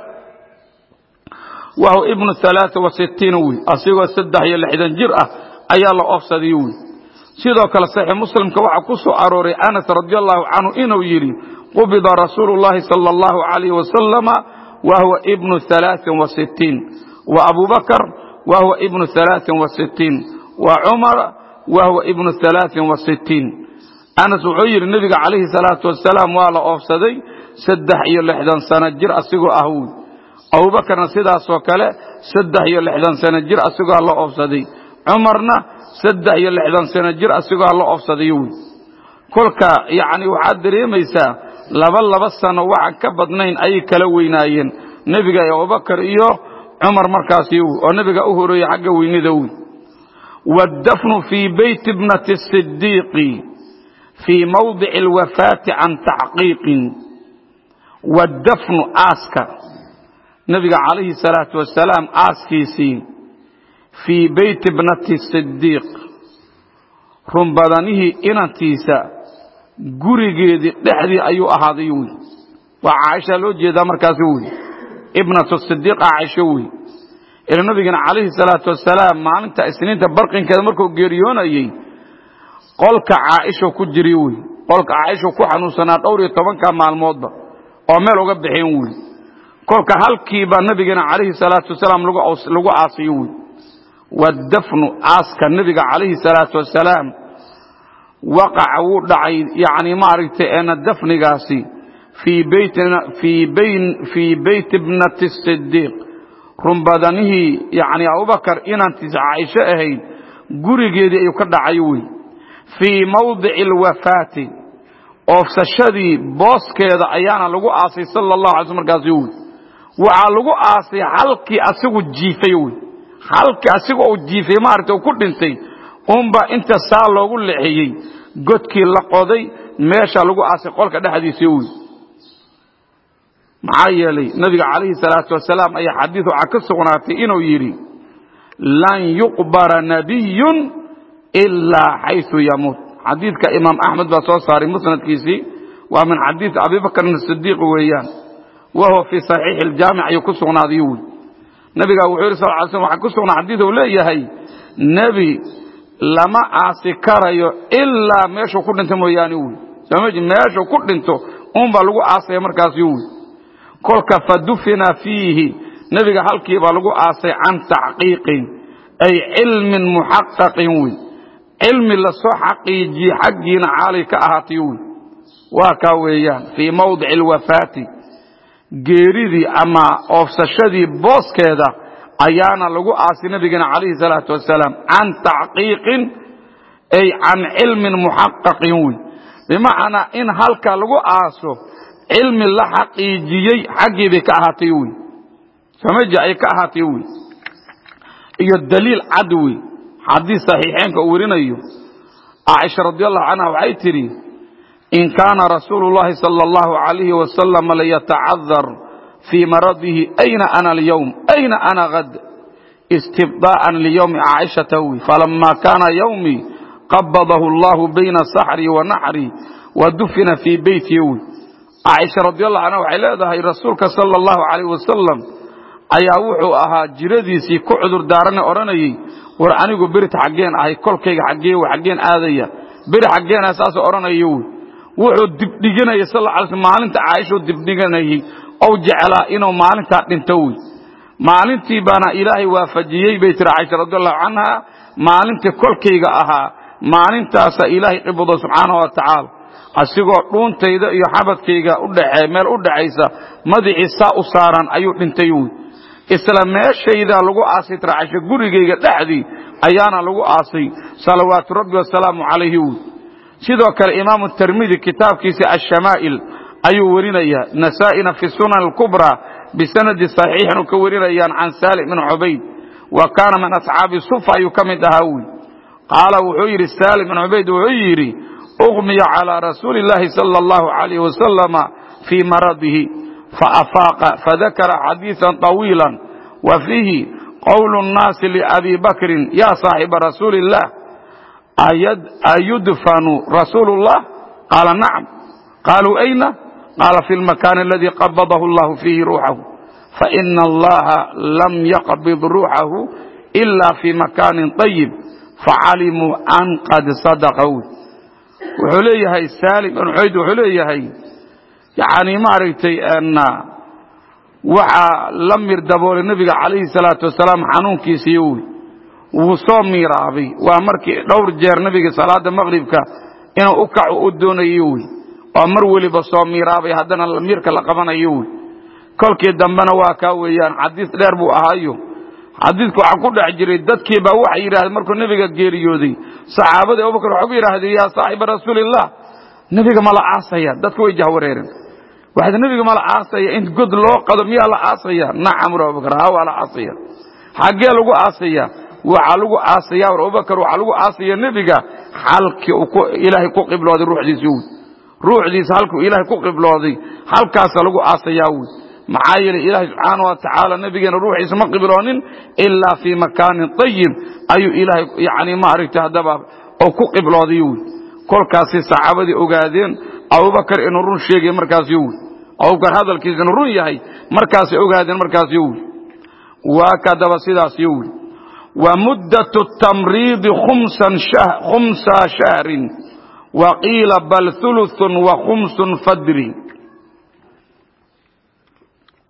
wa huwa ibnu alaaa wasittiin wey asigoo saddex iyo lixdan jir ah ayaa la ofsaday wey sidoo kale saxiix muslimka waxaa ku soo arooray anas radi allahu canhu inuu yidhi qubida rasuulu llahi sala allahu calayh wasalama wa huwa ibnu alaain wasittiin wa abubakar wa huwa ibnu alaain wasittiin wa cumar wa huwa ibnu alaain wasittiin anas wuxuu yidhi nebiga calayhi salaatu wasalaam waa la oofsaday saddex iyo lixdan sano jir asigoo ah wy abubakarna sidaasoo kale saddex iyo lixdan sano jir asigoo la oofsaday cumarna saddex iyo lixdan sano jir asigoo la oofsaday wy kolka yacni waxaad dareemaysaa laba laba sano waxaan ka badnayn ayay kala weynaayeen nebiga iyo abubakar iyo cumar markaasi wy oo nebiga u horeeyey xagga weynida wy waddafnu fii beyti bnati sidiiqi fii mawdici alwafaati can taxqiiqin waddafnu aaska nebiga calayhi salaatu wasalaam aaskiisii fii beyti bnati sidiiq runbadanihii inantiisa gurigeedii dhexdii ayuu ahaaday wy waa caaisha loo jeedaa markaasi wy ibnatu sidiiq wey ila nabigana calayhi salaatu wasalaam maalinta isniinta barqinkeeda markuu geeriyoonayey qolka caaisha ku jiri wey qolka caaisha ku xanuunsanaa dhowr iyo tobanka maalmoodba oo meel uga bixin wey kolka halkiibaa nabigana calayhi salaatu wasalaam lagu aasiyo wey wadafnu aaska nebiga calayhi salaatu wasalaam waqaca wuu dhacay yani maaragtay eena dafnigaasi fii beyti bnati sidiiq runbadanihii yani abubakar inantiisa caaisho ahayd gurigeedii ayuu ka dhacay wey fii mawdici alwafaati oofsashadii booskeeda ayaana lagu aasay sala allahu alay sl markaasi wey waxaa lagu aasay halkii asigu jiifay wey halkii asiga uu jiifay maaragtay uu ku dhintay unba inta saa loogu leexiyey godkii la qoday meesha lagu aasay qolka dhexdiisii wey maxaa yeelay nabiga calayhi salaatu wasalaam ayaa xadiid waxaa ka sugnaatay inuu yidhi lan yuqbara nabiyun ilaa xaysu yamuut xadiidka imaam axmed baa soo saaray musnadkiisii waa min xadiid abibakrin sidiiq weeyaan wahuwa fii saxiixi aljaamic ayuu ku sugnaaday wey nabiga wuxuu yidhi sal ly slm waxaa ku sugnaa xadiid uu leeyahay nebi lama aasi karayo ilaa meeshuu ku dhinto mooyaane soomji meeshuu ku dhinto unbaa lagu aasaya markaasi wey kolka fadufina fiihi. Nebiga halkii baa lagu aasay can taxqiiqin ay cilmin muxaqaqin wey cilmi la soo xaqiijiye xaggiina caalay ka ahaatay wey waa kaa weeyaan fii mawdici alwafaati geeridii ama oofsashadii booskeeda ayaana lagu aasay nabigana calayhi salaatu wasalaam. Can taxqiiqin ay can cilmin muxaqaqin wey bimacnaa in halka lagu aaso cilmi la xaqiijiyey xaggii bay ka ahaatay wey. Samaji ay ka ahaatay wey. Iyo daliil cad wey. Xadiis saxiixeenka uu werinayo caaisha radi allahu canha waxay tidhi in kaana rasuulu llahi sala allahu alayhi wasalam layatacadar fii maradihi ayna ana alyowm ayna ana had istibdaa'an liyowmi caaishata wy falama kaana yowmi qabadahu allahu bayna saxri wa naxri wa dufina fii beyti wy caaisha radi allahu canha waxay leedahay rasuulka sala allahu alayh wasalam ayaa wuxuu ahaa jiradiisii ku cudur daarane odhanayey war anigu berit xaggeen ahay kolkayga xaggee xaggeen aadaya beri xaggeena saasoo odhanayo wuxuu dibdhiganayay sal maalinta caaishuu dibdhiganayey ou jeclaa inuu maalintaa dhinto wey maalintii baana ilaahay waafajiyey bay tiri caaisha radiallahu canha maalintii kolkayga ahaa maalintaasa ilaahay qibado subxaanahu wa tacaala asigoo dhuuntayda iyo xabadkayga meel u dhaxaysa madicii saa u saaran ayuu dhintay isla meeshayda lagu aasay tira caaisha gurigayga dhexdii ayaana lagu aasay salawaatu rabbi wasalaamu calayhi wey sidoo kale imaamu tirmidi kitaabkiisa ashamaa'il ayuu werinayaa nasaa'ina fi sunan alkubra bisanadi saxiixin u ka warinayaan can salim bin cubayd. Wa kaana min asxaabi sufa ayuu ka mid ahaa wy qaala wuxuu yidhi salim bin cubayd wuxuu yidhi uqmiya calaa rasuuli اllahi sala allahu alayh wasalama fii maradihi faafaaqa fadakara xadiiثa طawiila wa fiihi qowlu الnaasi liabi bakrin ya saaxiba rasuuli اllah ayudfanu rasuulu اllah qaala nacam qaaluu ayna qaala fi lmakaani aladi qabadahu allahu fiihi ruuxahu faina allaha lam yaqbid ruuxahu ila fi makaanin طayib facalimuu an qad sadaqa wy wuxuu leeyahay salim ibn cubayd wuxuu leeyahay yani maaragtay waxaa la mir daboolay nebiga calayhi salaatu wasalaam xanuunkiisiiyo wey wuu soo miiraabay. Waa markii dhowr jeer nebiga salaada maqribka inuu u kaco u doonayo wey oo mar weliba soo miiraabay haddana miirka la qabanayo wey kolkii dambena waa kaa weeyaan xadiis dheer buu ahaayo xadiidku waxaa ku dhex jiray dadkii baa waxay yidhahdeen markuu nebiga geeriyooday saxaabadii abubakar waxay ku yidhaahdeen yaa saaxiba rasuuliillah nebiga ma la aasaya. Dadku way jahwareereen waxaad nebiga ma la aasaya in god loo qado miyaa la aasaya? Nacam ur abubakar haa waa la aasaya. Xaggee lagu aasaya? Waxaa lagu aasaya war abubakar waxaa lagu aasaya nebiga halkii uu ilaahay ku qiblooday ruuxdiisi wy ruuxdiisa halkuu ilaahay ku qiblooday halkaasa lagu aasayaa wy maxaa yeelay ilaahay subxaana wa tacaala nebigeena ruuxiisa ma qibloonin ilaa fii makaanin ayib ayuu ilaahay yani maaragtay haddaba oo ku qiblooday wy kolkaasay saxaabadii ogaadeen abubakar inuu run sheegay markaasyo wy abubakar hadalkiisa inuu run yahay markaasay ogaadeen markaasyo wy waa kadaba sidaasyo wy wa muddatu tamriidi khumsa shahrin. Wa qiila bal uluثun wa khumsun fadri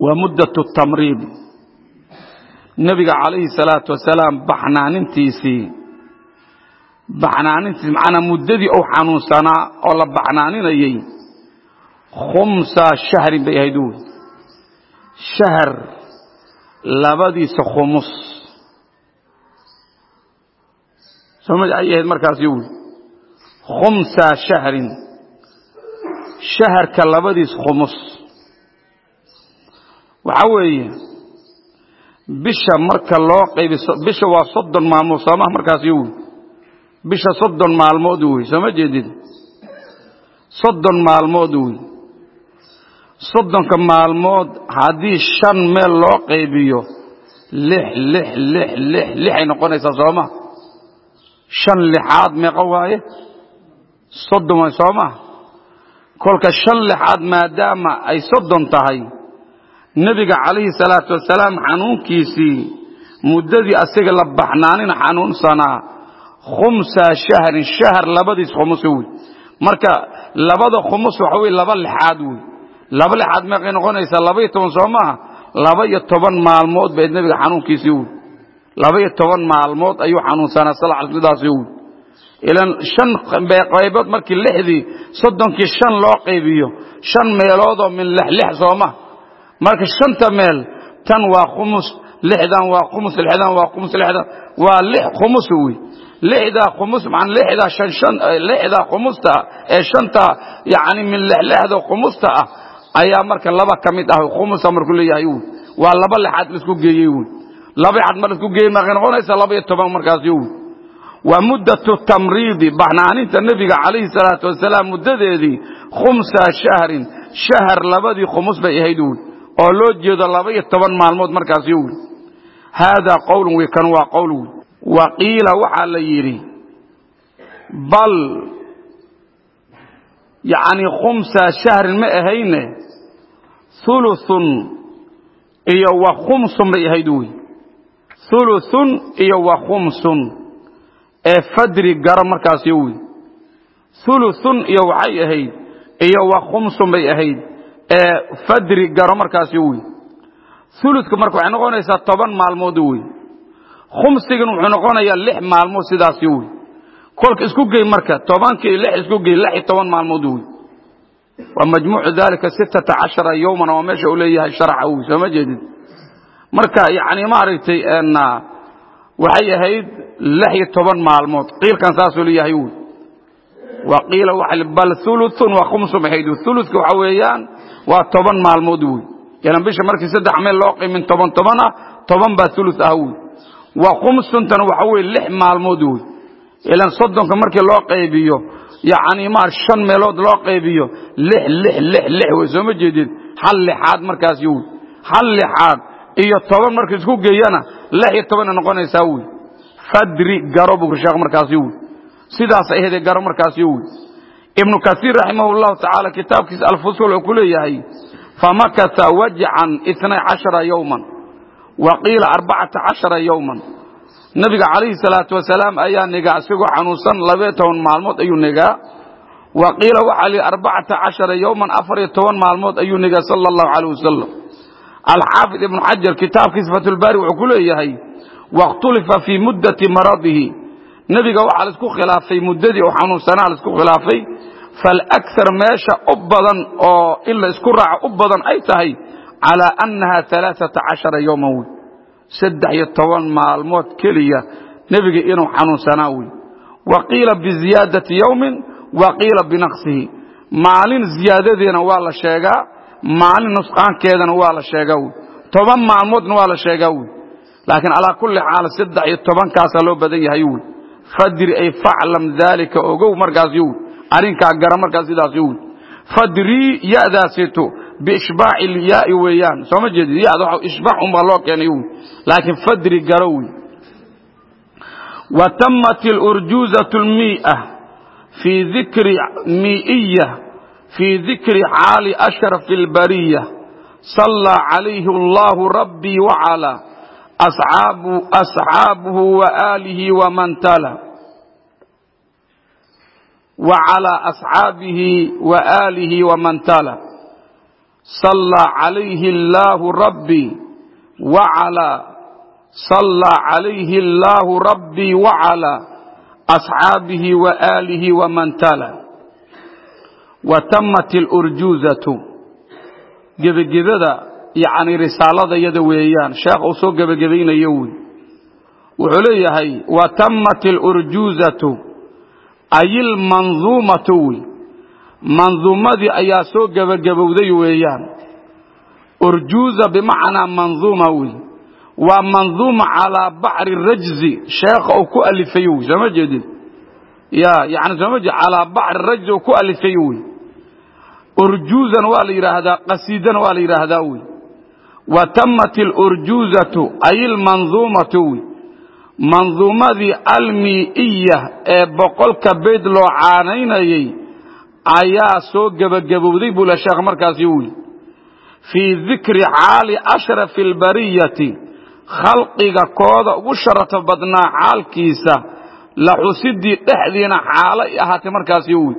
wa muddatu tamriidi nebiga calayhi salaatu wasalaam baxnaanintiisii baxnaanintiisi macnaa muddadii uu xanuunsanaa oo la baxnaaninayey khumsa shahrin bay ahayd wy shahar labadiisa khumus. Sooma ay ahayd markaasi wy khumsa shahrin. Shaharka labadiis khumus waxa weeye bisha marka loo qaybi bisha waa soddon maalmood soomaha markaasi wy bisha soddon maalmood wey sooma jeedid? Soddon maalmood wey soddonka maalmood haddii shan meel loo qaybiyo lix lix lix lix lixay noqonaysaa sooma shan lixaad meeqa waaye? Soddon waay sooma kolka shan lixaad maadaama ay soddon tahay nebiga calayhi salaatu wasalaam xanuunkiisii muddadii asiga la baxnaanin xanuunsanaa khumsa shahrin shahar labadiis khumus wey marka labada khumus waxa wey laba lixaad wey laba lixaad meeqay noqonaysaa laba iyo toban soo maaha? Laba iyo toban maalmood bayd nebiga xanuunkiisii wey laba iyo toban maalmood ayuu xanuunsanaa sal sidaasi wey ilan shan qaybood markii lixdii soddonkii shan loo qaybiyo shan meeloodoo min lix lix sooma marka shanta meel tan waa khumus lixdan waa khumus lixdan waa khumus lixdan waa lix khumus wey lixdaa khumus maan lixdaa shan shan lixdaa khumusta ee shanta yacni min lixlixda khumusta ah ayaa marka laba ka mid ah khumusa markuu leeyahay wey waa laba lixaad la isku geeyey wey laba lixaad ma la isku geeyey markay noqonaysa laba iyo toban markaasi wey wa muddatu tamriidi baxnaaninta nebiga calayhi salaatu wasalaam muddadeedii khumsa shahrin shahar labadii khumus bay ahayd wey oo loo jeedo laba iyo toban maalmood markaas yowil haadaa qowlun wey kan waa qowl wey wa qiila waxaa la yidhi bal yacnii khumsa shahrin ma ahayne uluun iyo wa khumsun bay ahayd wey uluun iyo wa khumsun ee fadri garo markaas yowil uluun iyo waxay ahayd iyo wa khumsun bay ahayd fadri garo markaasi wey uludka marka waxay noqonaysaa toban maalmood wey khumsigan wuxuu noqonayaa lix maalmood sidaasi wey kolka isku gey marka tobankii lix isku gey lix iyo toban maalmood wey waa majmuucu dalika sittata cashara yowman oo meesha uu leeyahay sharaxa wey sooma jeedid marka yani maaragtay waxay ahayd lix iyo toban maalmood. Qiilkan saasuu leeyahay wey wa qiila waxa bal uluثun waa khumsun ahayd uluka waxa weeyaan waa toban maalmood wey. Ilan bisha markii saddex meel loo qiimin toban toban toban baa ulu ah wey. Wa khumsuntana waxa weye lix maalmood wey. Ilan soddonka markii loo qaybiyo yani ma shan meelood loo qaybiyo lix lix lix lix wey sooma jeedid hal lixaad markaas wey. Hal lixaad iyo toban marka isku geeyana lix iyo tobanay noqonaysaa wey. Fadri garo buu sheekh markaasi wey sidaas ahede garo markaasi wey ibnu kasiir raximah llahu tacaala kitaabkiisa alfusul oo ku leeyahay famakasa wajcan inay cashara yowman wa qiila arbacata cashara yowman nabiga calayhi salaatu wasalaam ayaa nigaa isagoo xanuunsan labaiyo toban maalmood ayuu nigaa wa qiila waxaa lihi arbacata cashara yowman afar iyo toban maalmood ayuu nigaa sala allahu calayh wasalam alxaafid ibnu xajar kitaabkiisa fatulbaari wuxuu ku leeyahay wakhtulifa fii muddati maradihi nebiga waxaa la isku khilaafay muddadii uu xanuunsanaa la isku khilaafay. Falakar meesha u badan oo in la isku raaco u badan ay tahay calaa annaha yowman wey. Saddex iyo toban maalmood keliya nebiga inuu xanuunsanaa wey. Wa qiila biziyaadati yowmin wa qiila binaqsihi. Maalin ziyaadadeena waa la sheegaa maalin nusqaankeedana waa la sheegaa wey. Toban maalmoodna waa la sheegaa wey. Laakiin calaa kulli xaal saddex iyo tobankaasaa loo badan yahay wey fadri ay faclam daalika ogow markaas yow arrinkaa gara markaas sidaas yow fadrii ya'daasito biishbaaci ilyaai weeyaan sooma jeedid yada ishbaac unbaa loo keenay wy laakiin fadri garo wey wa tamat alurjuuzatu lmii'a fii dikri mii'iya fii dikri xaali ashrafi albariya sallaa calayhi allahu rabbii wacalaa asxaabuhu wa aalihi waman tala. Wa calaa asxaabihi wa aalihi waman tala. Sallaa calayhi allaahu rabbii wacalaa sallaa calayhi allaahu rabbii wacalaa asxaabihi wa aalihi waman tala. Wa tamat alurjuuzatu gebagedada yacni risaalada iyada weeyaan. Sheekh uu soo gebagabaynayo wey wuxuu leeyahay wa tammat alurjuuzatu ay ilmanduumatu wey manduumadii ayaa soo gebagabowday weeyaan. Urjuuza bimacnaa manduuma wey waa manduuma calaa bacri rajzi. Sheekha uu ku alifay wey sooma jeedid ya yani sooma jeed calaa bacri rajzi uu ku alifay wey urjuuzan waa la yidhaahdaa qasiidan waa la yidhaahdaa wey wa tamat alurjuuzatu ayil manduumatu wey manduumadii almii'iya ee boqolka bayd loo caanaynayay ayaa soo gebagabowday buu la sheekh markaasi wuli fii dikri xaali ashrafi albariyati khalqiga kooda ugu sharafta badnaa xaalkiisa la xusidii dhexdiina xaalo ay ahaatay markaasi wuli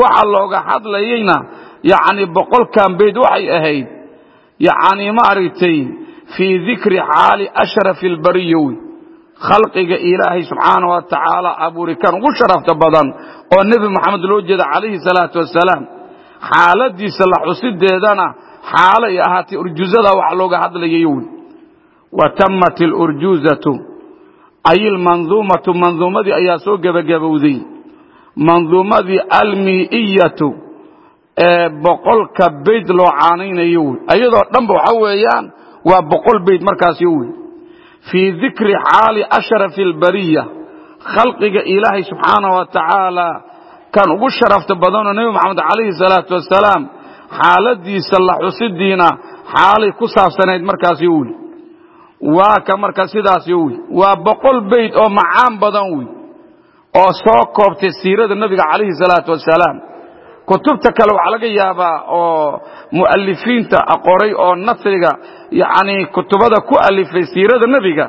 waxa looga hadlayeyna yacni boqolkan bayd waxay ahayd yacni maaragtay fii dikri xaali ashrafi albariya wey. Khalqiga ilaahay subxaana wa tacaala abuurikaan ugu sharafta badan oo nebi moxamed loo jeeda calayhi salaatu wasalaam xaaladiisa la xusideedana xaalo ay ahaatay urjuzada wax looga hadlayay wy wa tamat alurjuzatu ay ilmanduumatu manduumadii ayaa soo gebagabowday. Manduumadii almi'iyatu boqolka bayd loo caanaynayo wy ayadoo dhanba waxa weeyaan waa boqol bayd markaasi wy fii dikri xaali ashrafi albariya khalqiga ilaahay subxaana wa tacaala kan ugu sharafta badanoo nebi moxamed calayhi salaatu wasalaam xaaladiisa la xusidiina xaalay ku saabsanayd markaasi wy waa ka marka sidaasi wy waa boqol bayd oo macaan badan wy oo soo koobtay siirada nebiga calayhi salaatu wasalaam kutubta kale waxaa laga yaabaa oo mu'alifiinta qoray oo nasriga yacni kutubada ku alifay siirada nebiga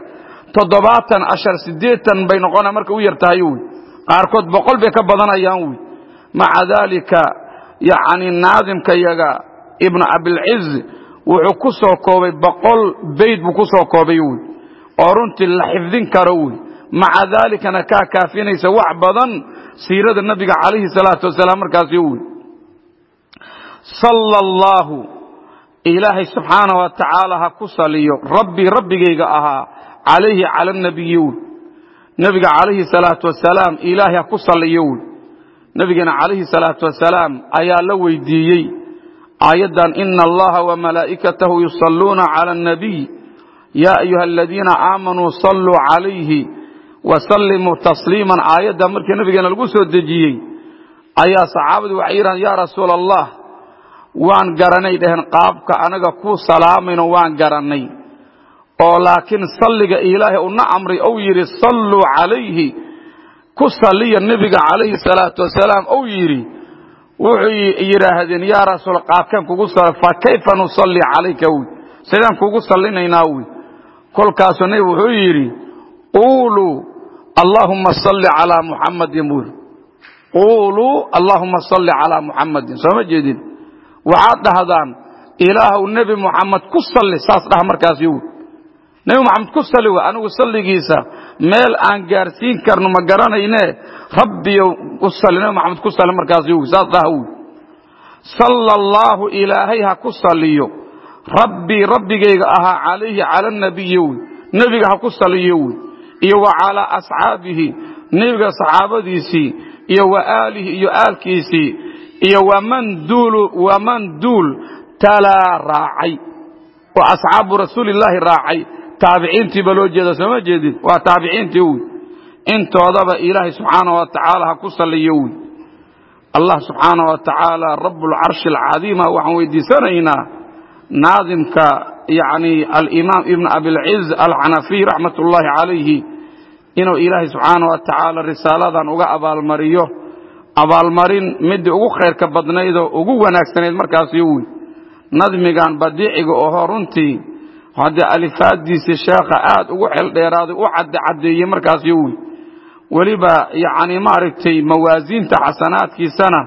toddobaatan ashar siddeetan bay noqona marka u yar tahay wy qaarkood boqol bay ka badanayaan wy maca daalika yacni naadimka yaga ibnu abilciz wuxuu ku soo koobay boqol bayd buu ku soo koobay wy oo runtii la xifdin karo wy maca daalikana kaa kaafinaysa wax badan siirada nebiga calayhi salaatu wasalaam markaasi wy sala allahu ilaahay subxaana wa tacaala ha ku saliyo. Rabbii rabbigayga ahaa calayhi cala nabiyi wy nebiga calayhi salaatu wasalaam ilaahay ha ku saliyo wy nebigeena calayhi salaatu wasalaam ayaa la weydiiyey aayaddan ina allaha wamalaa'ikatahu yusalluuna cala annabiy yaa ayuha aladiina aamanuu salluu calayhi wasallimuu tasliiman. Aayadda markii nabigeena lagu soo dejiyey ayaa saxaabadii waxay yidhahan yaa rasuula allah waan garanay dheheen qaabka anaga ku salaamayno waan garannay. Oo laakiin salliga ilaahay una amray ou yidhi salluu calayhi. Ku salliya nebiga calayhi salaatu wasalaam ou yidhi wuxuu yidhaahdeen yaa rasuul qaabkaan kugu fa kayfa nusalli calayka wy sidaan kugu sallinaynaa wy kolkaasuu nebigu wuxuu yidhi quuluu allaahumma salli calaa muxammadin buu yidhi. Quuluu allaahumma salli calaa muxammadin sooma jeedin waxaad dhahdaan ilaahuw nebi muxamed ku salli saas dhaha markaasi wy nebi moxamed ku salli wey anigu salligiisa meel aan gaarsiin karno ma garanayne rabbiyow u salli nebi moxamed ku salli markaasi wy saas dhaha wy salla allaahu ilaahay ha ku salliyo. Rabbii rabbigayga ahaa calayhi cala nabiyi wy nebiga ha ku salliyo wy iyo wa calaa asxaabihi nebiga saxaabadiisii iyo wa aalihi iyo aalkiisii iyo waman duul talaa raacay. Oo asxaabu rasuulillaahi raacay. Taabiciintiiba loo jeeda sooma jeedin waa taabiciintii wy intoodaba ilaahay subxaana wa tacaala ha ku salliyo wy allah subxaana wa tacaala rabbulcarshi alcadiima waxaan weydiisanaynaa naadimka yani alimaam ibn abilciz alxanafiy raxmat ullaahi calayhi inuu ilaahay subxaana wa tacaala risaaladan uga abaalmariyo abaalmarin midii ugu khayrka badnaydoo ugu wanaagsanayd markaasi wey nadmigan badiiciga oho runtii haddee alifaadiisii sheekha aad ugu xeeldheeraaday u caddecadeeyey markaasi wey weliba yacni maaragtay mawaasiinta xasanaadkiisana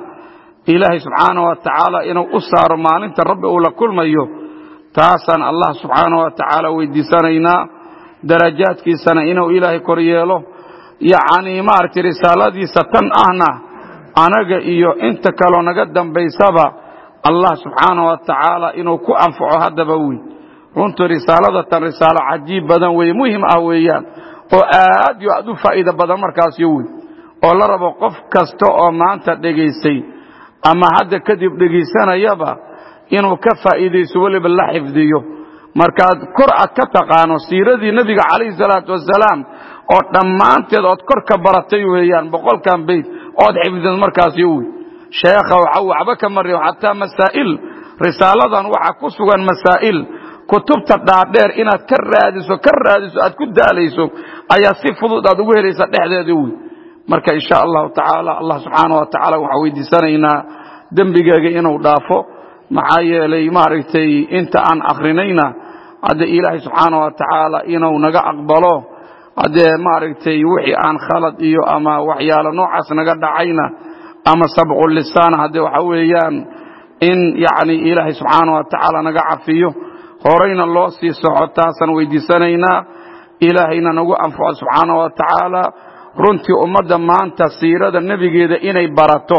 ilaahay subxaana wa tacaala inuu u saaro maalinta rabbi uu la kulmayo taasaan allah subxaana wa tacaala weydiisanaynaa darajaadkiisana inuu ilaahay kor yeelo yacni maaragtay risaaladiisa tan ahna anaga iyo inta kaloo naga dambaysaba allah subxaana wa tacaala inuu ku anfaco haddaba wey runtii risaalada tan risaalo cajiib badan weeye muhiim ah weeyaan oo aad yo aad u faa'iida badan markaasyo wey oo la rabo qof kasta oo maanta dhegaystay ama hadda kadib dhegaysanayaba inuu ka faa'iidayso weliba la xifdiyo. Markaad kor aad ka taqaano siiradii nebiga calayhi salaatu wasalaam oo dhammaanteed ood kor ka baratay weeyaan boqolkan bayd ood xifdid markaasyo wey sheekha waxa waxba ka mariyo xataa masaa'il. Risaaladan waxaa ku sugan masaa'il. Kutubta dhaadheer inaad ka raadiso ka raadiso aad ku daalayso ayaa si fudud aad ugu helaysa dhexdeeda wey marka insha allahu tacaala allah subxaana wa tacaala waxaan weydiisanaynaa dembigeega inuu dhaafo. Maxaa yeelay maaragtay inta aan akrinayna hadde ilaahay subxaana wa tacaala inuu naga aqbalo haddee maaragtay wixii aan khalad iyo ama waxyaalo noocaas naga dhacayna ama sabqu lisaan haddee waxa weeyaan in yacni ilaahay subxaana wa tacaala naga cafiyo horayna loo sii soco taasaan weydiisanaynaa ilaahayna nagu anfaco subxaana wa tacaala runtii ummadda maanta siirada nebigeeda inay barato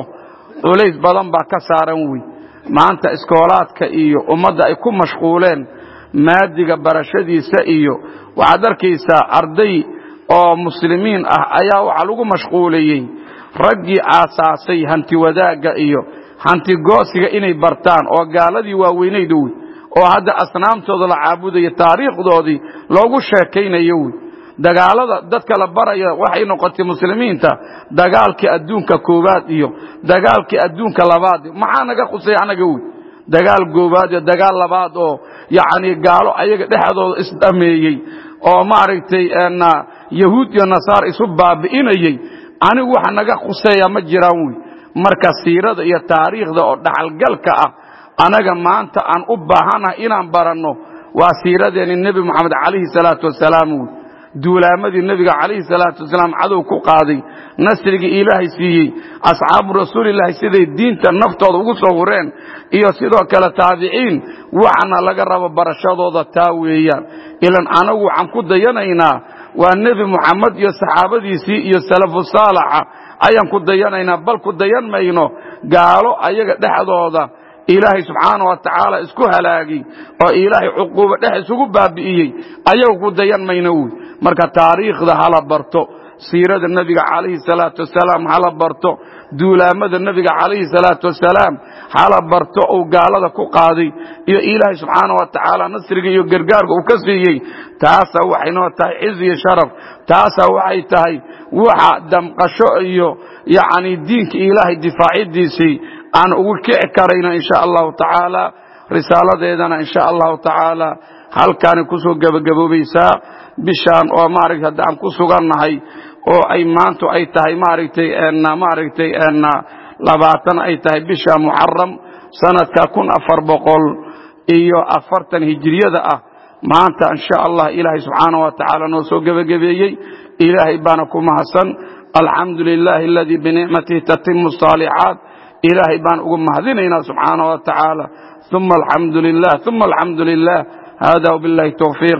culays badan baa ka saaran wey maanta iskoolaadka iyo ummadda ay ku mashquuleen maadiga barashadiisa iyo waxaad arkaysaa arday oo muslimiin ah ayaa waxaa lagu mashquulayey raggii aasaasay hanti wadaagga iyo hanti goosiga inay bartaan oo gaaladii waaweynayda wey oo hadda asnaamtooda la caabudayo taariikhdoodii loogu sheekaynayo wey dagaalada dadka la baraya waxay noqotay muslimiinta dagaalkii adduunka koowaad iyo dagaalkii adduunka labaad. Maxaa naga khusay anaga wey dagaal goowaad iyo dagaal labaad oo yacni gaalo ayaga dhexdooda isdhameeyey oo maaragtay yahuud iyo nasaar isu baabi'inayey. Anigu waxa naga khuseeya ma jiraan wey. Marka siirada iyo taariikhda oo dhaxalgalka ah anaga maanta aan u baahanahay inaan baranno waa siiradeeni nebi moxamed calayhi salaatu wasalaam wey. Duulaamadii nebiga calayhi salaatu wasalaam cadow ku qaaday nasrigii ilaahay siiyey asxaabu rasuulilaahi siday diinta naftooda ugu soo hureen iyo sidoo kale taabiciin waxana laga rabo barashadooda taa weeyaan. Ilan anagu waxaan ku dayanaynaa waa nebi moxamed iyo saxaabadiisii iyo salafu saalaxa ayaan ku dayanaynaa bal ku dayan mayno gaalo ayaga dhexdooda ilaahay subxaana wa tacaala isku halaagay oo ilaahay cuquubo dhex isugu baabi'iyey ayaga ku dayan mayno wey. Marka taariikhda hala barto siirada nebiga calayhi salaatu wasalaam hala barto. Duulaamada nebiga calayhi salaatu wasalaam hala barto uu gaalada ku qaaday. Iyo ilaahay subxaana wa tacaala nasriga iyo gargaarka uu ka siiyey taasaa waxay noo tahay ciz iyo sharaf. Taasaa waxay tahay waxa damqasho iyo yacni diinka ilaahay difaacidiisii aan ugu kici karayno insha allahu tacaala risaaladeedana insha allahu tacaala. Halkaani ku soo gebagaboobaysaa bishaan oo maaragta hadda aan ku sugannahay oo ay maantu ay tahay maaragtay maaragtay labaatan ay tahay bisha muxaram sanadka kun afar boqol iyo afartan hijiriyada ah maanta insha allah ilaahay subxaana wa tacaala noo soo gebagabeeyey ilaahay baana ku mahadsan alxamdu lilahi aladii binicmatihi tatimu asaalixaat ilaahay baan ugu mahadinaynaa subxaana wa tacaala uma alxamdu lilah uma alxamdu lilah hada wbillahi towfiiq